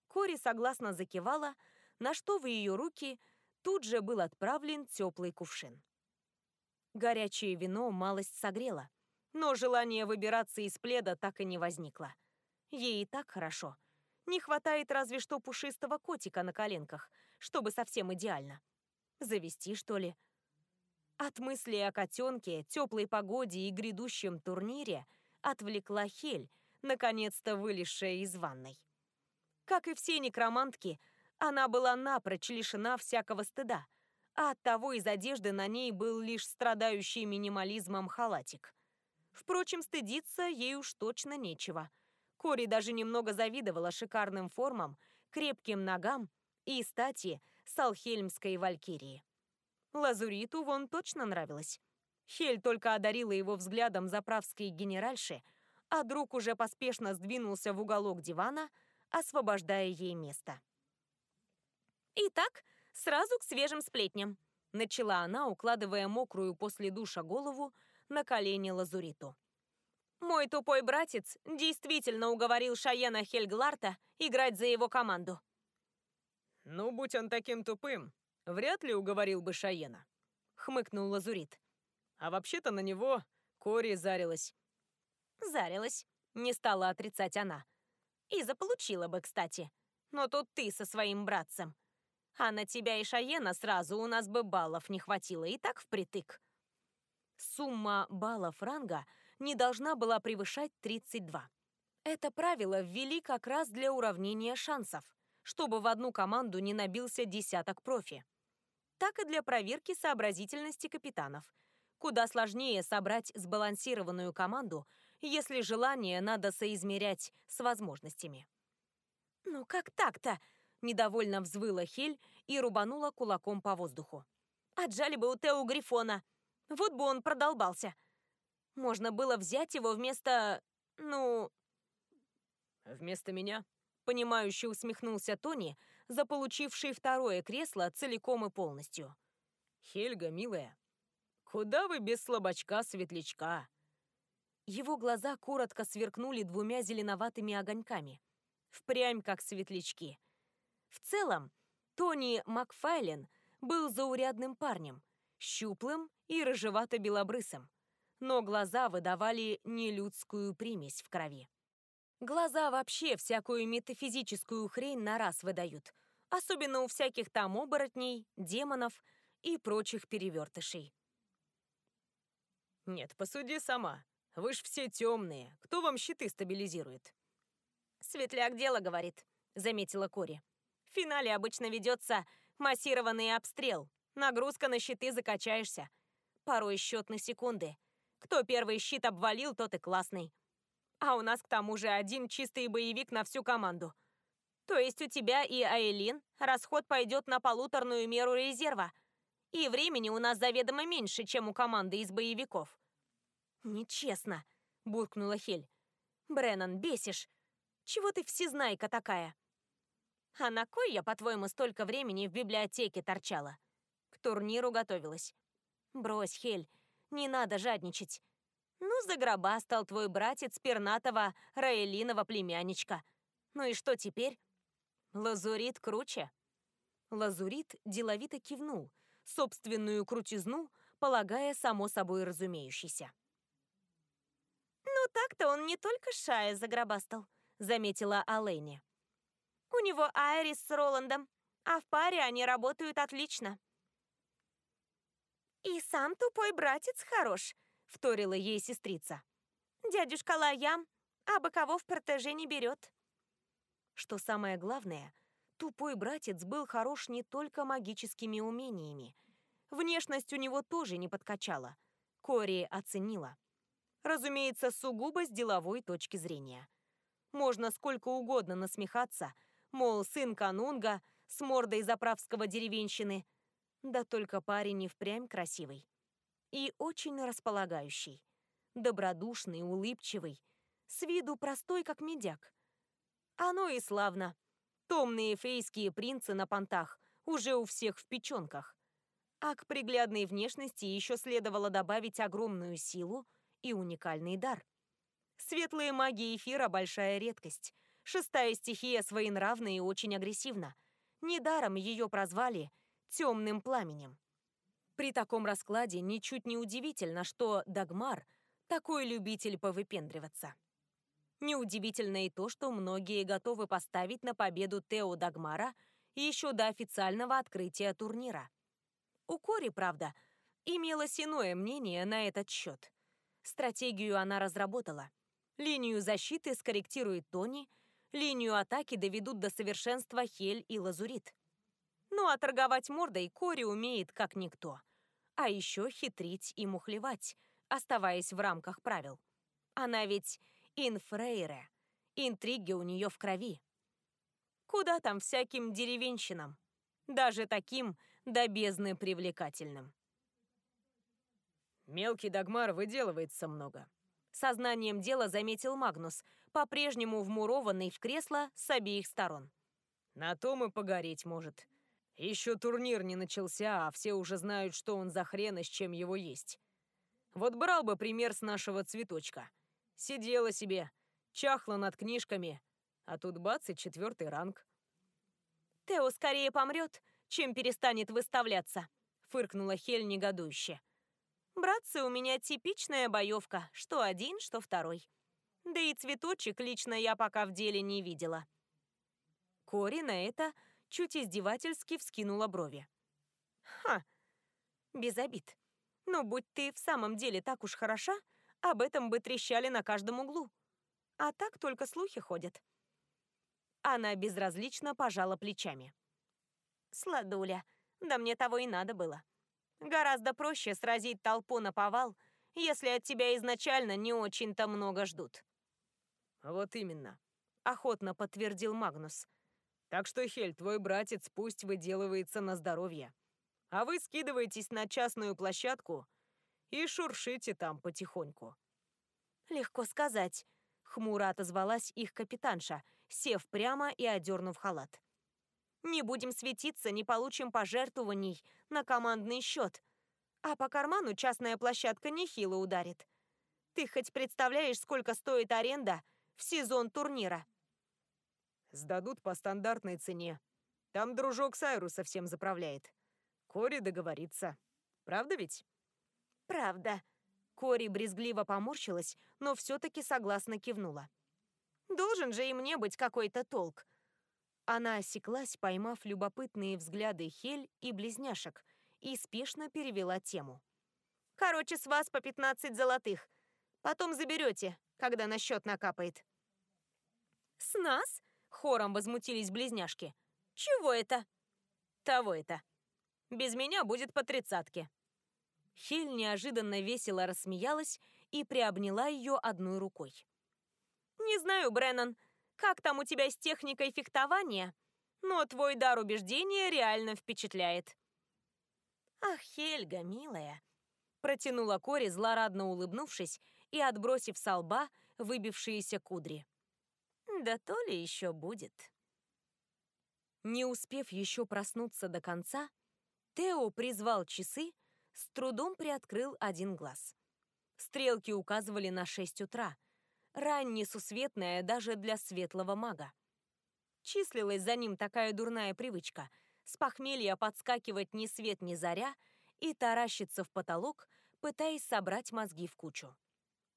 Кори согласно закивала, на что в ее руки тут же был отправлен теплый кувшин. Горячее вино малость согрело, но желание выбираться из пледа так и не возникло. Ей и так хорошо. Не хватает разве что пушистого котика на коленках, чтобы совсем идеально. Завести, что ли? От мысли о котенке, теплой погоде и грядущем турнире отвлекла Хель, наконец-то вылезшая из ванной. Как и все некромантки, она была напрочь лишена всякого стыда, а оттого из одежды на ней был лишь страдающий минимализмом халатик. Впрочем, стыдиться ей уж точно нечего. Кори даже немного завидовала шикарным формам, крепким ногам и стати салхельмской валькирии. Лазуриту вон точно нравилось. Хель только одарила его взглядом заправской генеральши, а друг уже поспешно сдвинулся в уголок дивана, освобождая ей место. «Итак, сразу к свежим сплетням», — начала она, укладывая мокрую после душа голову на колени Лазуриту. «Мой тупой братец действительно уговорил Шаена Хельгларта играть за его команду». «Ну, будь он таким тупым, вряд ли уговорил бы Шаена», — хмыкнул Лазурит. «А вообще-то на него Кори зарилась». «Зарилась», — не стала отрицать она. «И заполучила бы, кстати. Но тут ты со своим братцем. А на тебя и Шаена сразу у нас бы баллов не хватило, и так впритык». Сумма баллов ранга не должна была превышать 32. Это правило ввели как раз для уравнения шансов, чтобы в одну команду не набился десяток профи. Так и для проверки сообразительности капитанов. Куда сложнее собрать сбалансированную команду, если желание надо соизмерять с возможностями. «Ну как так-то?» – недовольно взвыла Хель и рубанула кулаком по воздуху. «Отжали бы у Тео Грифона!» Вот бы он продолбался. Можно было взять его вместо... ну... Вместо меня? Понимающе усмехнулся Тони, заполучивший второе кресло целиком и полностью. Хельга, милая, куда вы без слабачка-светлячка? Его глаза коротко сверкнули двумя зеленоватыми огоньками. Впрямь как светлячки. В целом, Тони Макфайлен был заурядным парнем, щуплым и рыжевато-белобрысым, но глаза выдавали нелюдскую примесь в крови. Глаза вообще всякую метафизическую хрень на раз выдают, особенно у всяких там оборотней, демонов и прочих перевертышей. Нет, посуди сама. Вы ж все темные. Кто вам щиты стабилизирует? Светляк дело говорит, заметила Кори. В финале обычно ведется массированный обстрел. Нагрузка на щиты закачаешься порой счет на секунды. Кто первый щит обвалил, тот и классный. А у нас к тому же один чистый боевик на всю команду. То есть у тебя и Айлин расход пойдет на полуторную меру резерва. И времени у нас заведомо меньше, чем у команды из боевиков. Нечестно, буркнула Хель. Бреннан, бесишь. Чего ты всезнайка такая? А на кой я, по-твоему, столько времени в библиотеке торчала? К турниру готовилась. Брось, Хель, не надо жадничать. Ну, за гроба стал твой братец пернатого Раэлинова племянничка. Ну и что теперь? Лазурит круче? Лазурит деловито кивнул, собственную крутизну полагая само собой разумеющейся. «Ну так-то он не только Шая загробастал», — заметила Алэни. «У него Айрис с Роландом, а в паре они работают отлично». «И сам тупой братец хорош», — вторила ей сестрица. «Дядюшка Лаям, а боковов протеже не берет». Что самое главное, тупой братец был хорош не только магическими умениями. Внешность у него тоже не подкачала. Кори оценила. Разумеется, сугубо с деловой точки зрения. Можно сколько угодно насмехаться, мол, сын канунга с мордой заправского деревенщины, да только парень не впрямь красивый и очень располагающий. Добродушный, улыбчивый, с виду простой, как медяк. Оно и славно. Томные фейские принцы на понтах уже у всех в печенках. А к приглядной внешности еще следовало добавить огромную силу и уникальный дар. Светлые маги эфира – большая редкость. Шестая стихия своенравна и очень агрессивна. Недаром ее прозвали «темным пламенем». При таком раскладе ничуть не удивительно, что Дагмар – такой любитель повыпендриваться. Неудивительно и то, что многие готовы поставить на победу Тео Дагмара еще до официального открытия турнира. У Кори, правда, имелось иное мнение на этот счет. Стратегию она разработала. Линию защиты скорректирует Тони, линию атаки доведут до совершенства Хель и Лазурит. Ну а торговать мордой Кори умеет как никто. А еще хитрить и мухлевать, оставаясь в рамках правил. Она ведь инфрейре. Интриги у нее в крови. Куда там всяким деревенщинам? Даже таким до бездны привлекательным. Мелкий Дагмар выделывается много. Сознанием дела заметил Магнус, по-прежнему вмурованный в кресло с обеих сторон. На том и погореть может. Еще турнир не начался, а все уже знают, что он за хрен и с чем его есть. Вот брал бы пример с нашего цветочка. Сидела себе, чахла над книжками, а тут бац и четвертый ранг. «Тео скорее помрет, чем перестанет выставляться», — фыркнула Хель негодующе. «Братцы, у меня типичная боевка, что один, что второй. Да и цветочек лично я пока в деле не видела». Кори на это чуть издевательски вскинула брови. «Ха! Без обид. Но будь ты в самом деле так уж хороша, об этом бы трещали на каждом углу. А так только слухи ходят». Она безразлично пожала плечами. «Сладуля, да мне того и надо было. Гораздо проще сразить толпу на повал, если от тебя изначально не очень-то много ждут». «Вот именно», — охотно подтвердил Магнус. Так что, Хель, твой братец пусть выделывается на здоровье. А вы скидываетесь на частную площадку и шуршите там потихоньку. Легко сказать. Хмуро отозвалась их капитанша, сев прямо и одернув халат. Не будем светиться, не получим пожертвований на командный счет. А по карману частная площадка нехило ударит. Ты хоть представляешь, сколько стоит аренда в сезон турнира? Сдадут по стандартной цене. Там дружок Сайру совсем заправляет. Кори договорится. Правда ведь? Правда. Кори брезгливо поморщилась, но все-таки согласно кивнула. Должен же и мне быть какой-то толк. Она осеклась, поймав любопытные взгляды Хель и близняшек, и спешно перевела тему. «Короче, с вас по 15 золотых. Потом заберете, когда на счет накапает». «С нас?» Хором возмутились близняшки. «Чего это?» «Того это. Без меня будет по тридцатке». Хель неожиданно весело рассмеялась и приобняла ее одной рукой. «Не знаю, Бреннан, как там у тебя с техникой фехтования, но твой дар убеждения реально впечатляет». «Ах, Хельга, милая!» Протянула Кори, злорадно улыбнувшись и отбросив со лба выбившиеся кудри. «Да то ли еще будет». Не успев еще проснуться до конца, Тео призвал часы, с трудом приоткрыл один глаз. Стрелки указывали на 6 утра, раннесусветная даже для светлого мага. Числилась за ним такая дурная привычка — с похмелья подскакивать ни свет ни заря и таращиться в потолок, пытаясь собрать мозги в кучу.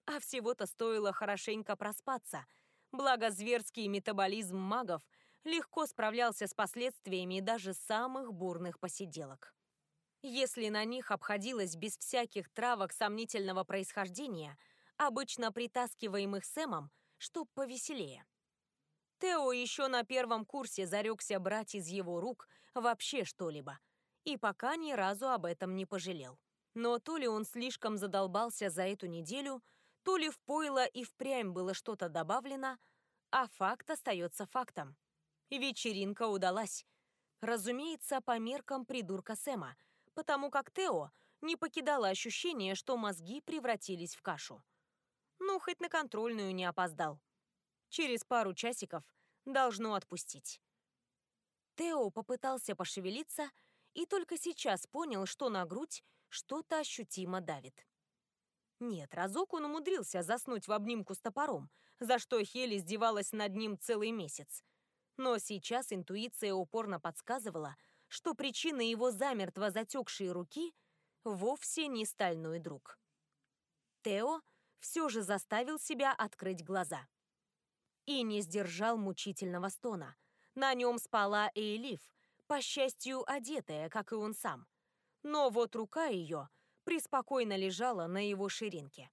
А всего-то стоило хорошенько проспаться, благо зверский метаболизм магов легко справлялся с последствиями даже самых бурных посиделок. Если на них обходилось без всяких травок сомнительного происхождения, обычно притаскиваемых Сэмом, чтоб повеселее. Тео еще на первом курсе зарекся брать из его рук вообще что-либо, и пока ни разу об этом не пожалел. Но то ли он слишком задолбался за эту неделю, то ли в пойло и впрямь было что-то добавлено, а факт остается фактом. Вечеринка удалась. Разумеется, по меркам придурка Сэма, потому как Тео не покидало ощущение, что мозги превратились в кашу. Ну, хоть на контрольную не опоздал. Через пару часиков должно отпустить. Тео попытался пошевелиться и только сейчас понял, что на грудь что-то ощутимо давит. Нет, разок он умудрился заснуть в обнимку с топором, за что Хель издевалась над ним целый месяц. Но сейчас интуиция упорно подсказывала, что причина его замертво затекшей руки вовсе не стальной друг. Тео все же заставил себя открыть глаза. И не сдержал мучительного стона – на нем спала Эйлиф, по счастью, одетая, как и он сам. Но вот рука ее преспокойно лежала на его ширинке.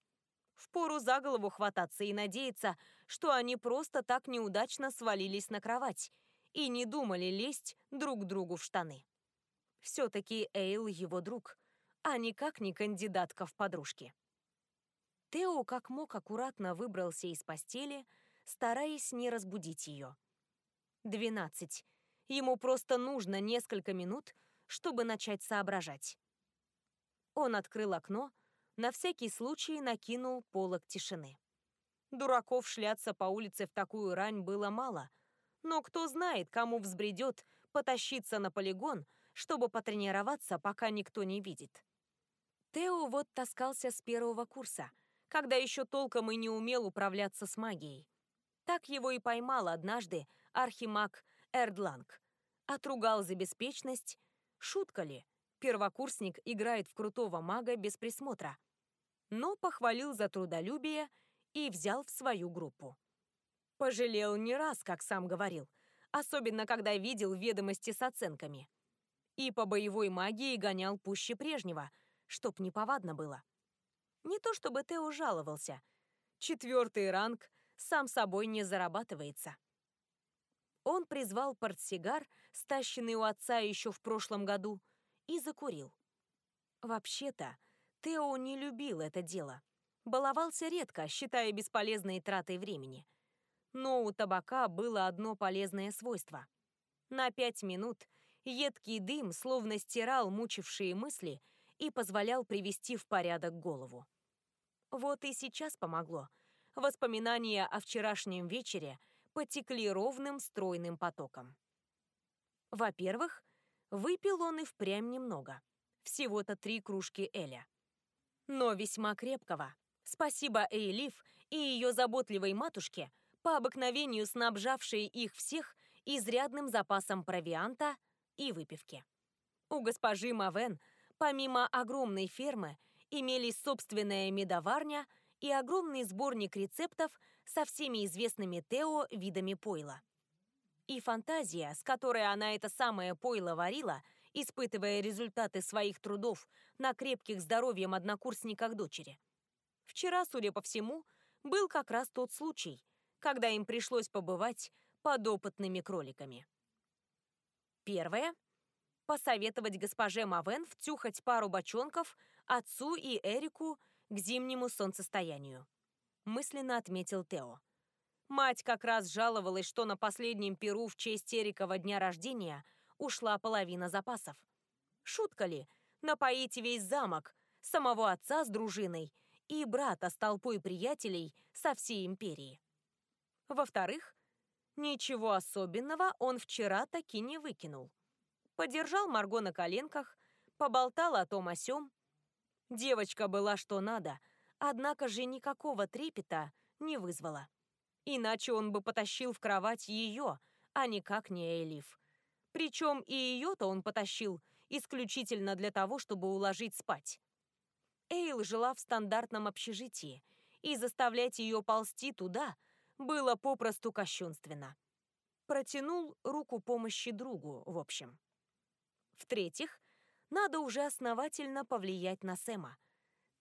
Впору за голову хвататься и надеяться, что они просто так неудачно свалились на кровать и не думали лезть друг другу в штаны. Все-таки Эйл его друг, а никак не кандидатка в подружки. Тео как мог аккуратно выбрался из постели, стараясь не разбудить ее. 12. Ему просто нужно несколько минут, чтобы начать соображать. Он открыл окно, на всякий случай накинул полог тишины. Дураков шляться по улице в такую рань было мало, но кто знает, кому взбредет потащиться на полигон, чтобы потренироваться, пока никто не видит. Тео вот таскался с первого курса, когда еще толком и не умел управляться с магией. Так его и поймал однажды архимаг Эрдланг. Отругал за беспечность. Шутка ли? Первокурсник играет в крутого мага без присмотра. Но похвалил за трудолюбие и взял в свою группу. Пожалел не раз, как сам говорил, особенно когда видел ведомости с оценками. И по боевой магии гонял пуще прежнего, чтоб неповадно было. Не то чтобы Тео жаловался. Четвертый ранг сам собой не зарабатывается он призвал портсигар, стащенный у отца еще в прошлом году, и закурил. Вообще-то, Тео не любил это дело. Баловался редко, считая бесполезной тратой времени. Но у табака было одно полезное свойство. На пять минут едкий дым словно стирал мучившие мысли и позволял привести в порядок голову. Вот и сейчас помогло. Воспоминания о вчерашнем вечере – потекли ровным стройным потоком. Во-первых, выпил он и впрямь немного. Всего-то три кружки Эля. Но весьма крепкого. Спасибо Эйлиф и ее заботливой матушке, по обыкновению снабжавшей их всех изрядным запасом провианта и выпивки. У госпожи Мавен, помимо огромной фермы, имелись собственная медоварня и огромный сборник рецептов со всеми известными Тео видами пойла. И фантазия, с которой она это самое пойло варила, испытывая результаты своих трудов на крепких здоровьем однокурсниках дочери. Вчера, судя по всему, был как раз тот случай, когда им пришлось побывать подопытными кроликами. Первое. посоветовать госпоже Мавен втюхать пару бочонков отцу и Эрику к зимнему солнцестоянию. Мысленно отметил Тео. Мать как раз жаловалась, что на последнем перу в честь Эрикова дня рождения ушла половина запасов. Шутка ли, напоить весь замок, самого отца с дружиной и брата с толпой приятелей со всей империи. Во-вторых, ничего особенного он вчера таки не выкинул. Подержал Марго на коленках, поболтал о том о сём. Девочка была что надо, однако же никакого трепета не вызвала. Иначе он бы потащил в кровать ее, а никак не Элиф. Причем и ее-то он потащил исключительно для того, чтобы уложить спать. Эйл жила в стандартном общежитии, и заставлять ее ползти туда было попросту кощунственно. Протянул руку помощи другу, в общем. В-третьих, надо уже основательно повлиять на Сэма.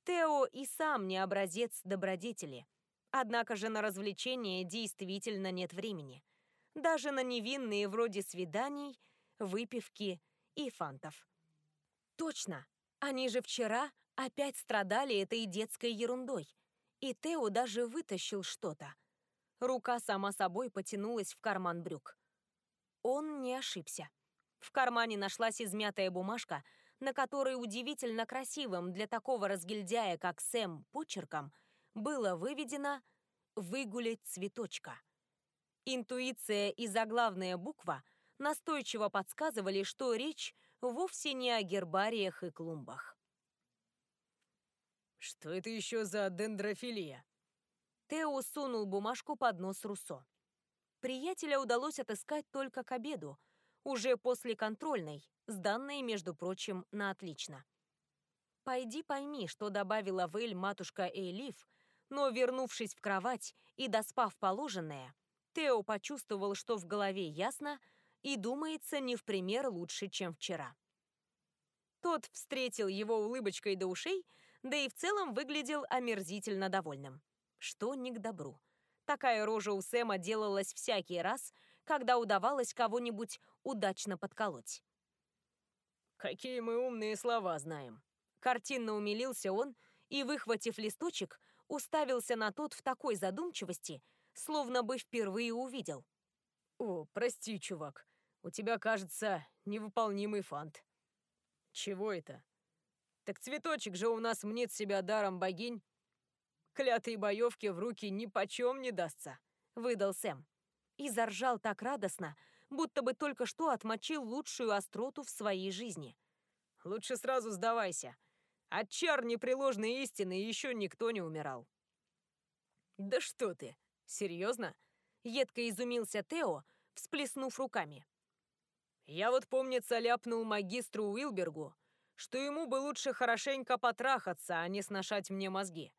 Тео и сам не образец добродетели. Однако же на развлечения действительно нет времени. Даже на невинные вроде свиданий, выпивки и фантов. Точно, они же вчера опять страдали этой детской ерундой. И Тео даже вытащил что-то. Рука сама собой потянулась в карман брюк. Он не ошибся. В кармане нашлась измятая бумажка, на которой удивительно красивым для такого разгильдяя, как Сэм, почерком было выведено «выгулять цветочка». Интуиция и заглавная буква настойчиво подсказывали, что речь вовсе не о гербариях и клумбах. «Что это еще за дендрофилия?» Тео сунул бумажку под нос Руссо. Приятеля удалось отыскать только к обеду, уже после контрольной, сданной, между прочим, на отлично. Пойди пойми, что добавила в Эль матушка Эйлиф, но, вернувшись в кровать и доспав положенное, Тео почувствовал, что в голове ясно и думается не в пример лучше, чем вчера. Тот встретил его улыбочкой до ушей, да и в целом выглядел омерзительно довольным. Что не к добру. Такая рожа у Сэма делалась всякий раз, когда удавалось кого-нибудь удачно подколоть. «Какие мы умные слова знаем!» Картинно умилился он и, выхватив листочек, уставился на тот в такой задумчивости, словно бы впервые увидел. «О, прости, чувак, у тебя, кажется, невыполнимый фант». «Чего это?» «Так цветочек же у нас мнет себя даром богинь». «Клятые боевки в руки ни почем не дастся», — выдал Сэм и заржал так радостно, будто бы только что отмочил лучшую остроту в своей жизни. «Лучше сразу сдавайся. От чар непреложной истины еще никто не умирал». «Да что ты? Серьезно?» — едко изумился Тео, всплеснув руками. «Я вот, помнится, ляпнул магистру Уилбергу, что ему бы лучше хорошенько потрахаться, а не сношать мне мозги.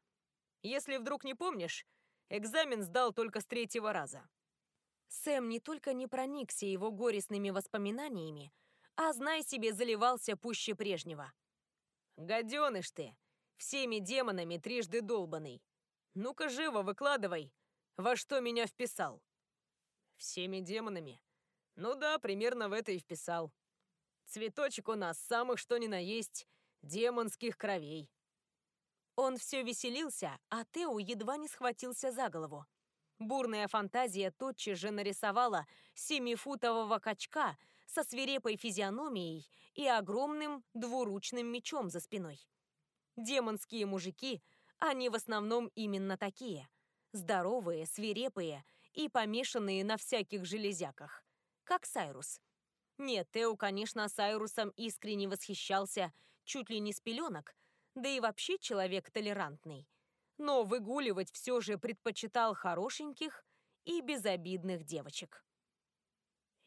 Если вдруг не помнишь, экзамен сдал только с третьего раза. Сэм не только не проникся его горестными воспоминаниями, а, знай себе, заливался пуще прежнего. «Гаденыш ты! Всеми демонами трижды долбанный! Ну-ка живо выкладывай, во что меня вписал!» «Всеми демонами? Ну да, примерно в это и вписал. Цветочек у нас самых что ни на есть демонских кровей». Он все веселился, а Тео едва не схватился за голову. Бурная фантазия тотчас же нарисовала семифутового качка со свирепой физиономией и огромным двуручным мечом за спиной. Демонские мужики, они в основном именно такие. Здоровые, свирепые и помешанные на всяких железяках. Как Сайрус. Нет, Тео, конечно, Сайрусом искренне восхищался чуть ли не с пеленок, да и вообще человек толерантный но выгуливать все же предпочитал хорошеньких и безобидных девочек.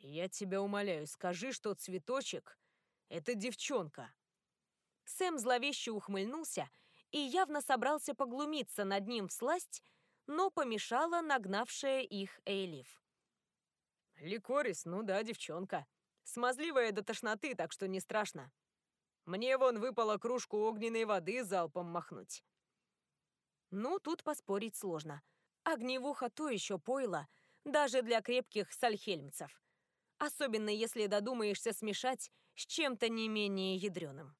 «Я тебя умоляю, скажи, что цветочек — это девчонка». Сэм зловеще ухмыльнулся и явно собрался поглумиться над ним в сласть, но помешала нагнавшая их Эйлиф. «Ликорис, ну да, девчонка. Смазливая до тошноты, так что не страшно. Мне вон выпала кружку огненной воды залпом махнуть. Ну, тут поспорить сложно. Огневуха то еще пойло, даже для крепких сальхельмцев. Особенно если додумаешься смешать с чем-то не менее ядреным.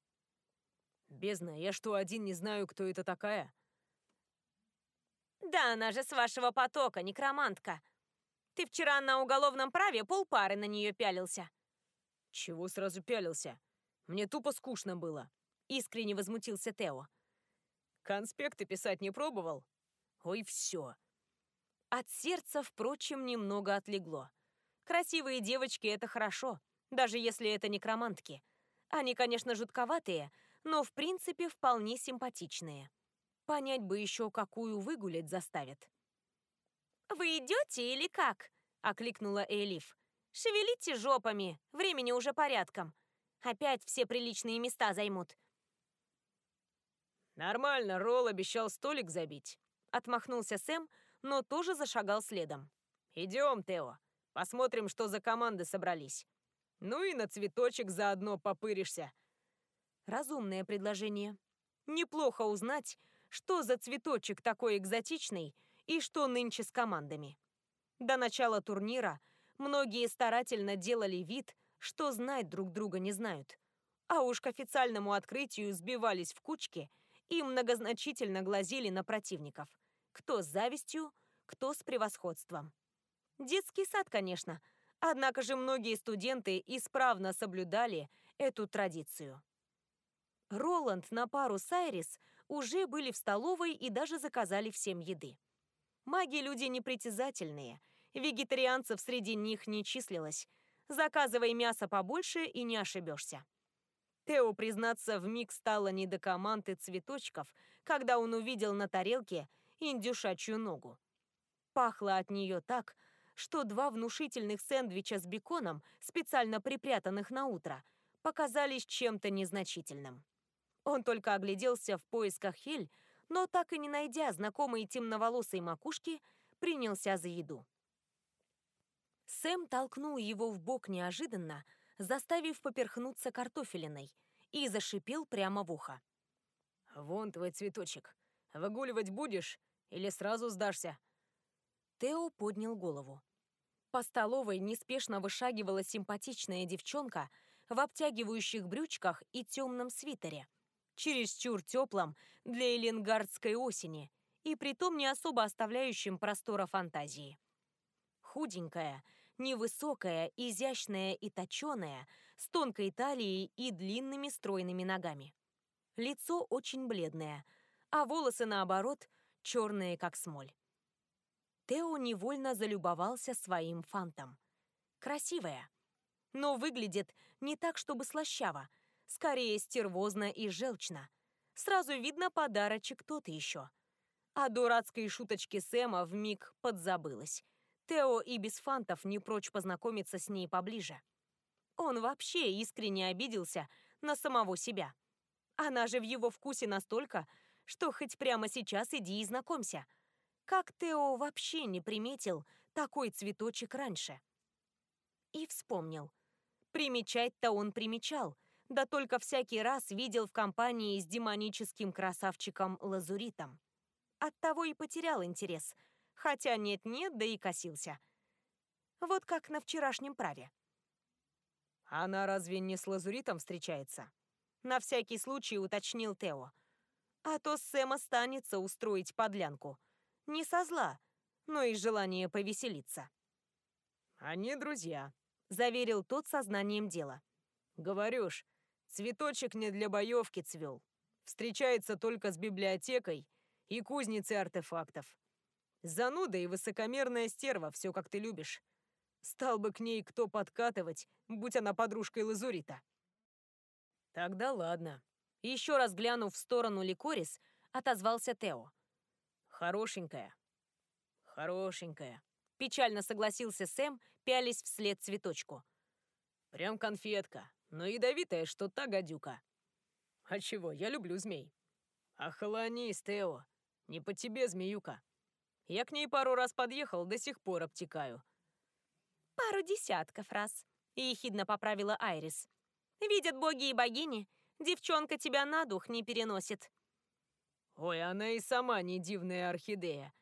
«Бездна, я что, один не знаю, кто это такая?» «Да она же с вашего потока, некромантка. Ты вчера на уголовном праве полпары на нее пялился». «Чего сразу пялился? Мне тупо скучно было», — искренне возмутился Тео. «Конспекты писать не пробовал? Ой, все». От сердца, впрочем, немного отлегло. Красивые девочки — это хорошо, даже если это некромантки. Они, конечно, жутковатые, но в принципе вполне симпатичные. Понять бы еще, какую выгулять заставят. «Вы идете или как?» — окликнула Элиф. «Шевелите жопами, времени уже порядком. Опять все приличные места займут». «Нормально, Ролл обещал столик забить», — отмахнулся Сэм, но тоже зашагал следом. «Идем, Тео, посмотрим, что за команды собрались. Ну и на цветочек заодно попыришься». Разумное предложение. Неплохо узнать, что за цветочек такой экзотичный и что нынче с командами. До начала турнира многие старательно делали вид, что знать друг друга не знают. А уж к официальному открытию сбивались в кучки и многозначительно глазели на противников. Кто с завистью, кто с превосходством. Детский сад, конечно, однако же многие студенты исправно соблюдали эту традицию. Роланд на пару с Айрис уже были в столовой и даже заказали всем еды. Маги люди непритязательные, вегетарианцев среди них не числилось. Заказывай мясо побольше и не ошибешься. Тео, признаться, вмиг стало не до команд и цветочков, когда он увидел на тарелке индюшачью ногу. Пахло от нее так, что два внушительных сэндвича с беконом, специально припрятанных на утро, показались чем-то незначительным. Он только огляделся в поисках Хель, но так и не найдя знакомой темноволосой макушки, принялся за еду. Сэм толкнул его в бок неожиданно, заставив поперхнуться картофелиной, и зашипел прямо в ухо. «Вон твой цветочек. Выгуливать будешь или сразу сдашься?» Тео поднял голову. По столовой неспешно вышагивала симпатичная девчонка в обтягивающих брючках и темном свитере – чересчур теплым для эленгардской осени и притом не особо оставляющим простора фантазии. Худенькая, невысокая, изящная и точеная, с тонкой талией и длинными стройными ногами. Лицо очень бледное, а волосы, наоборот, черные, как смоль. Тео невольно залюбовался своим фантом. Красивая, но выглядит не так, чтобы слащаво, скорее стервозно и желчно. Сразу видно подарочек тот еще. А дурацкой шуточки Сэма вмиг подзабылась. Тео и без фантов не прочь познакомиться с ней поближе. Он вообще искренне обиделся на самого себя. Она же в его вкусе настолько, что хоть прямо сейчас иди и знакомься. Как Тео вообще не приметил такой цветочек раньше? И вспомнил. Примечать-то он примечал — да только всякий раз видел в компании с демоническим красавчиком Лазуритом. Оттого и потерял интерес, хотя нет-нет, да и косился. Вот как на вчерашнем праве. «Она разве не с Лазуритом встречается?» На всякий случай уточнил Тео. А то Сэм останется устроить подлянку. Не со зла, но и желание повеселиться. «Они друзья», — заверил тот сознанием дела. «Говорю ж, Цветочек не для боевки цвел. Встречается только с библиотекой и кузницей артефактов. Зануда и высокомерная стерва, все как ты любишь. Стал бы к ней кто подкатывать, будь она подружкой Лазурита. Тогда ладно. Еще раз глянув в сторону Ликорис, отозвался Тео. Хорошенькая. Хорошенькая. Печально согласился Сэм, пялись вслед цветочку. Прям конфетка но ядовитая, что та гадюка. А чего, я люблю змей. Охолонись, Тео, не по тебе, змеюка. Я к ней пару раз подъехал, до сих пор обтекаю. Пару десятков раз, ехидно поправила Айрис. Видят боги и богини, девчонка тебя на дух не переносит. Ой, она и сама не дивная орхидея.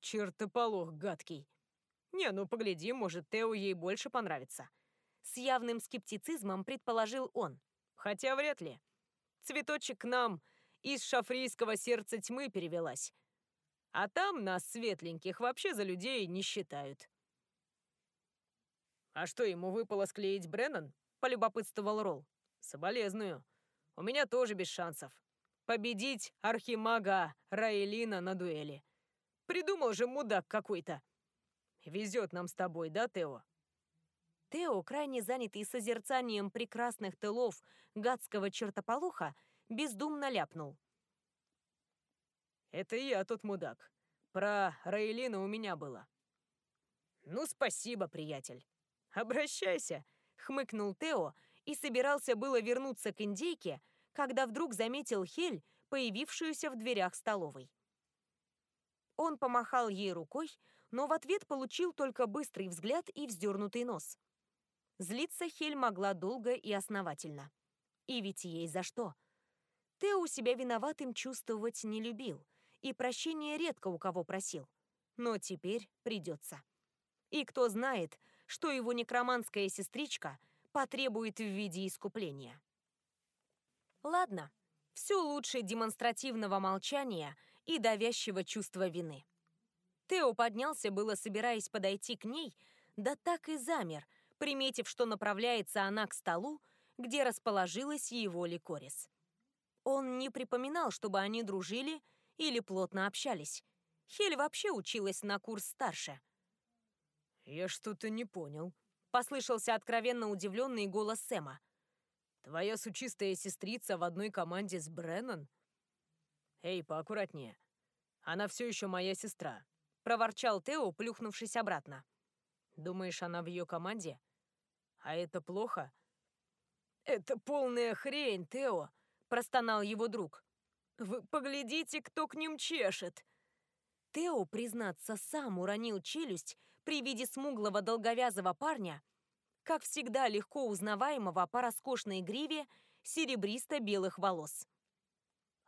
Чертополох гадкий. Не, ну погляди, может, Тео ей больше понравится. С явным скептицизмом предположил он. Хотя вряд ли. Цветочек к нам из шафрийского сердца тьмы перевелась. А там нас, светленьких, вообще за людей не считают. «А что, ему выпало склеить Бреннан?» — полюбопытствовал Ролл. «Соболезную. У меня тоже без шансов. Победить архимага Раэлина на дуэли. Придумал же мудак какой-то. Везет нам с тобой, да, Тео?» Тео, крайне занятый созерцанием прекрасных тылов гадского чертополоха, бездумно ляпнул. «Это я тот мудак. Про Раэлина у меня было». «Ну, спасибо, приятель. Обращайся», — хмыкнул Тео и собирался было вернуться к индейке, когда вдруг заметил Хель, появившуюся в дверях столовой. Он помахал ей рукой, но в ответ получил только быстрый взгляд и вздернутый нос. Злиться Хель могла долго и основательно. И ведь ей за что? Тео себя виноватым чувствовать не любил, и прощения редко у кого просил. Но теперь придется. И кто знает, что его некроманская сестричка потребует в виде искупления. Ладно, все лучше демонстративного молчания и давящего чувства вины. Тео поднялся было, собираясь подойти к ней, да так и замер, приметив, что направляется она к столу, где расположилась его ликорис. Он не припоминал, чтобы они дружили или плотно общались. Хель вообще училась на курс старше. «Я что-то не понял», — послышался откровенно удивленный голос Сэма. «Твоя сучистая сестрица в одной команде с Бреннан?» «Эй, поаккуратнее. Она все еще моя сестра», — проворчал Тео, плюхнувшись обратно. «Думаешь, она в ее команде?» А это плохо? Это полная хрень, Тео, простонал его друг. Вы поглядите, кто к ним чешет. Тео, признаться, сам уронил челюсть при виде смуглого долговязого парня, как всегда легко узнаваемого по роскошной гриве серебристо-белых волос.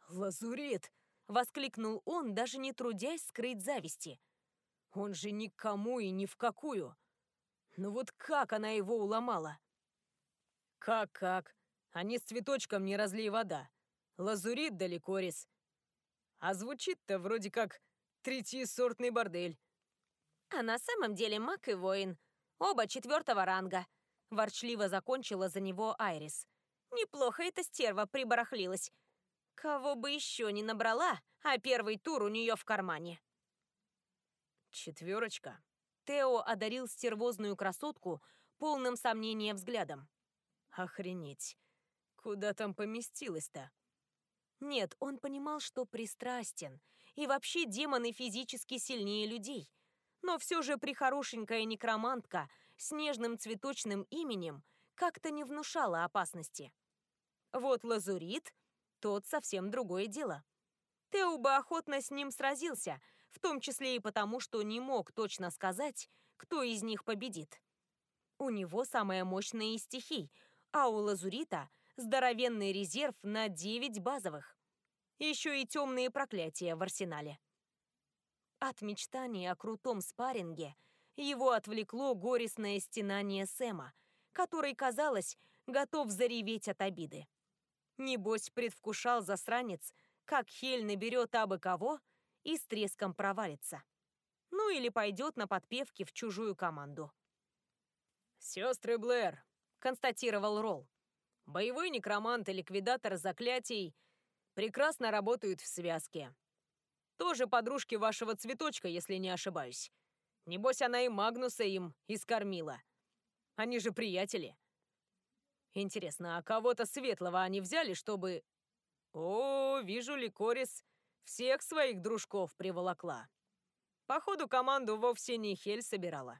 «Лазурит!» — воскликнул он, даже не трудясь скрыть зависти. «Он же никому и ни в какую!» Ну вот как она его уломала? Как-как? Они с цветочком не разлей вода. Лазурит да ликорис. А звучит-то вроде как третьесортный бордель. А на самом деле маг и воин. Оба четвертого ранга. Ворчливо закончила за него Айрис. Неплохо эта стерва прибарахлилась. Кого бы еще не набрала, а первый тур у нее в кармане. Четверочка. Тео одарил стервозную красотку полным сомнения взглядом. Охренеть. Куда там поместилась-то? Нет, он понимал, что пристрастен, и вообще демоны физически сильнее людей. Но все же прихорошенькая некромантка с нежным цветочным именем как-то не внушала опасности. Вот лазурит, тот совсем другое дело. Тео бы охотно с ним сразился — в том числе и потому, что не мог точно сказать, кто из них победит. У него самая мощная из стихий, а у Лазурита здоровенный резерв на 9 базовых. Еще и темные проклятия в арсенале. От мечтаний о крутом спарринге его отвлекло горестное стенание Сэма, который, казалось, готов зареветь от обиды. Небось, предвкушал засранец, как Хель наберет абы кого — и с треском провалится. Ну или пойдет на подпевки в чужую команду. «Сестры Блэр», — констатировал Ролл. «Боевой некромант и ликвидатор заклятий прекрасно работают в связке. Тоже подружки вашего цветочка, если не ошибаюсь. Небось, она и Магнуса им искормила. Они же приятели. Интересно, а кого-то светлого они взяли, чтобы... О, вижу, Ликорис всех своих дружков приволокла. Походу, команду вовсе не Хель собирала.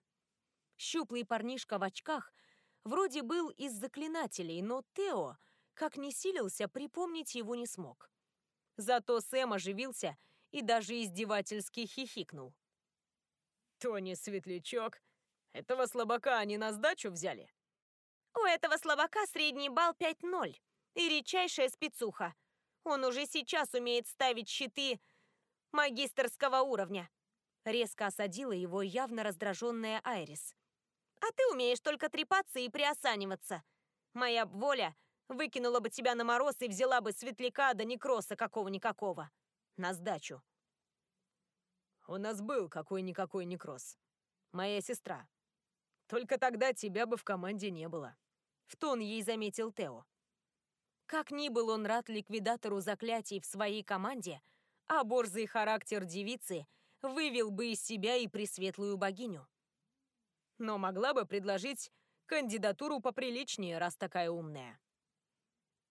Щуплый парнишка в очках вроде был из заклинателей, но Тео, как не силился, припомнить его не смог. Зато Сэм оживился и даже издевательски хихикнул. «Тони Светлячок, этого слабака они на сдачу взяли?» «У этого слабака средний балл 5-0 и редчайшая спецуха», он уже сейчас умеет ставить щиты магистрского уровня. Резко осадила его явно раздраженная Айрис. А ты умеешь только трепаться и приосаниваться. Моя воля выкинула бы тебя на мороз и взяла бы светляка да некроса какого-никакого. На сдачу. У нас был какой-никакой некроз. Моя сестра. Только тогда тебя бы в команде не было. В тон ей заметил Тео. Как ни был он рад ликвидатору заклятий в своей команде, а борзый характер девицы вывел бы из себя и пресветлую богиню. Но могла бы предложить кандидатуру поприличнее, раз такая умная.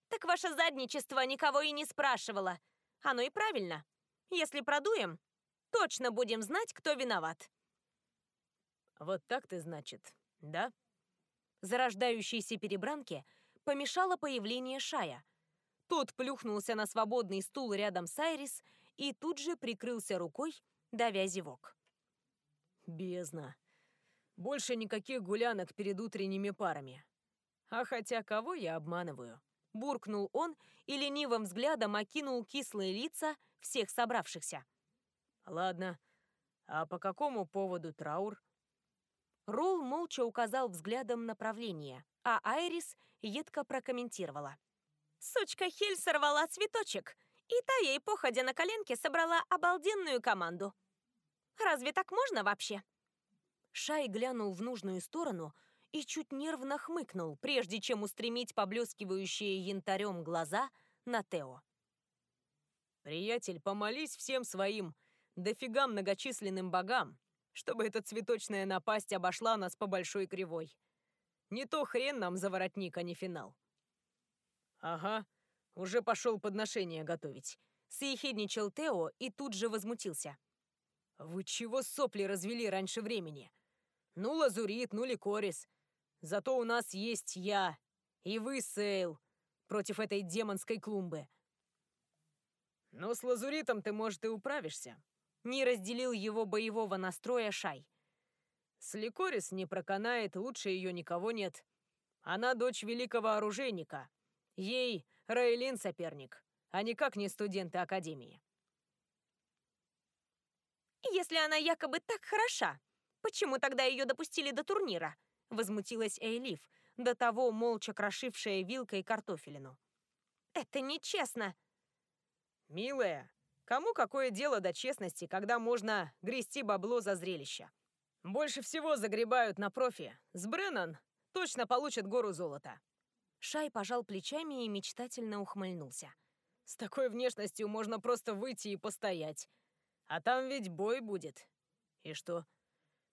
Так ваше задничество никого и не спрашивало. Оно и правильно. Если продуем, точно будем знать, кто виноват. Вот так ты, значит, да? Зарождающейся перебранке помешало появление Шая. Тот плюхнулся на свободный стул рядом с Айрис и тут же прикрылся рукой, давя зевок. Бездна. Больше никаких гулянок перед утренними парами. А хотя кого я обманываю? Буркнул он и ленивым взглядом окинул кислые лица всех собравшихся. Ладно, а по какому поводу траур? Ролл молча указал взглядом направление, а Айрис едко прокомментировала. «Сучка Хель сорвала цветочек, и та ей, походя на коленке, собрала обалденную команду. Разве так можно вообще?» Шай глянул в нужную сторону и чуть нервно хмыкнул, прежде чем устремить поблескивающие янтарем глаза на Тео. «Приятель, помолись всем своим дофига многочисленным богам, чтобы эта цветочная напасть обошла нас по большой кривой. Не то хрен нам за воротник, а не финал. Ага, уже пошел подношение готовить. Съехидничал Тео и тут же возмутился. Вы чего сопли развели раньше времени? Ну, лазурит, ну, ликорис. Зато у нас есть я и вы, Сейл, против этой демонской клумбы. Но с лазуритом ты, может, и управишься не разделил его боевого настроя Шай. Сликорис не проканает, лучше ее никого нет. Она дочь великого оружейника. Ей Рейлин соперник, а никак не студенты Академии. «Если она якобы так хороша, почему тогда ее допустили до турнира?» Возмутилась Эйлиф, до того молча крошившая вилкой картофелину. «Это нечестно!» «Милая, Кому какое дело до честности, когда можно грести бабло за зрелище? Больше всего загребают на профи. С Бреннан точно получат гору золота. Шай пожал плечами и мечтательно ухмыльнулся. С такой внешностью можно просто выйти и постоять. А там ведь бой будет. И что?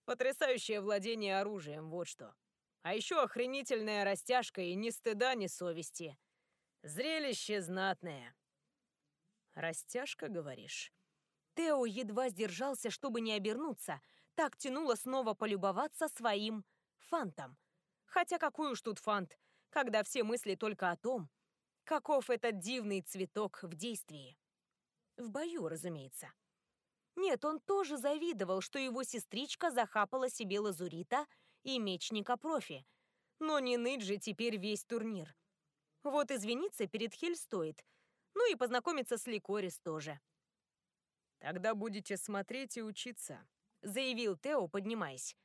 Потрясающее владение оружием, вот что. А еще охренительная растяжка и ни стыда, ни совести. Зрелище знатное. Растяжка, говоришь? Тео едва сдержался, чтобы не обернуться. Так тянуло снова полюбоваться своим фантом. Хотя какой уж тут фант, когда все мысли только о том, каков этот дивный цветок в действии. В бою, разумеется. Нет, он тоже завидовал, что его сестричка захапала себе лазурита и мечника профи. Но не ныть же теперь весь турнир. Вот извиниться перед Хель стоит, ну и познакомиться с Ликорис тоже. «Тогда будете смотреть и учиться», — заявил Тео, поднимаясь.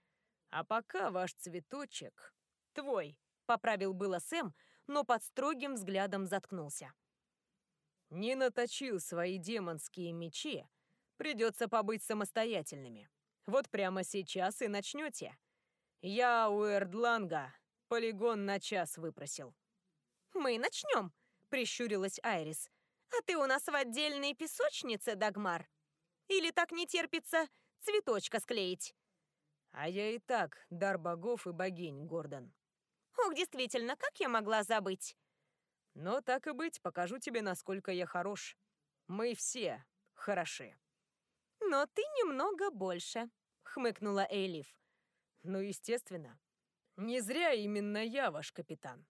«А пока ваш цветочек...» «Твой», — поправил было Сэм, но под строгим взглядом заткнулся. «Не наточил свои демонские мечи, придется побыть самостоятельными. Вот прямо сейчас и начнете. Я у Эрдланга полигон на час выпросил». «Мы начнем», — прищурилась Айрис. А ты у нас в отдельной песочнице, Дагмар? Или так не терпится цветочка склеить? А я и так дар богов и богинь, Гордон. Ох, действительно, как я могла забыть? Но так и быть, покажу тебе, насколько я хорош. Мы все хороши. Но ты немного больше, хмыкнула Эйлиф. Ну, естественно. Не зря именно я ваш капитан.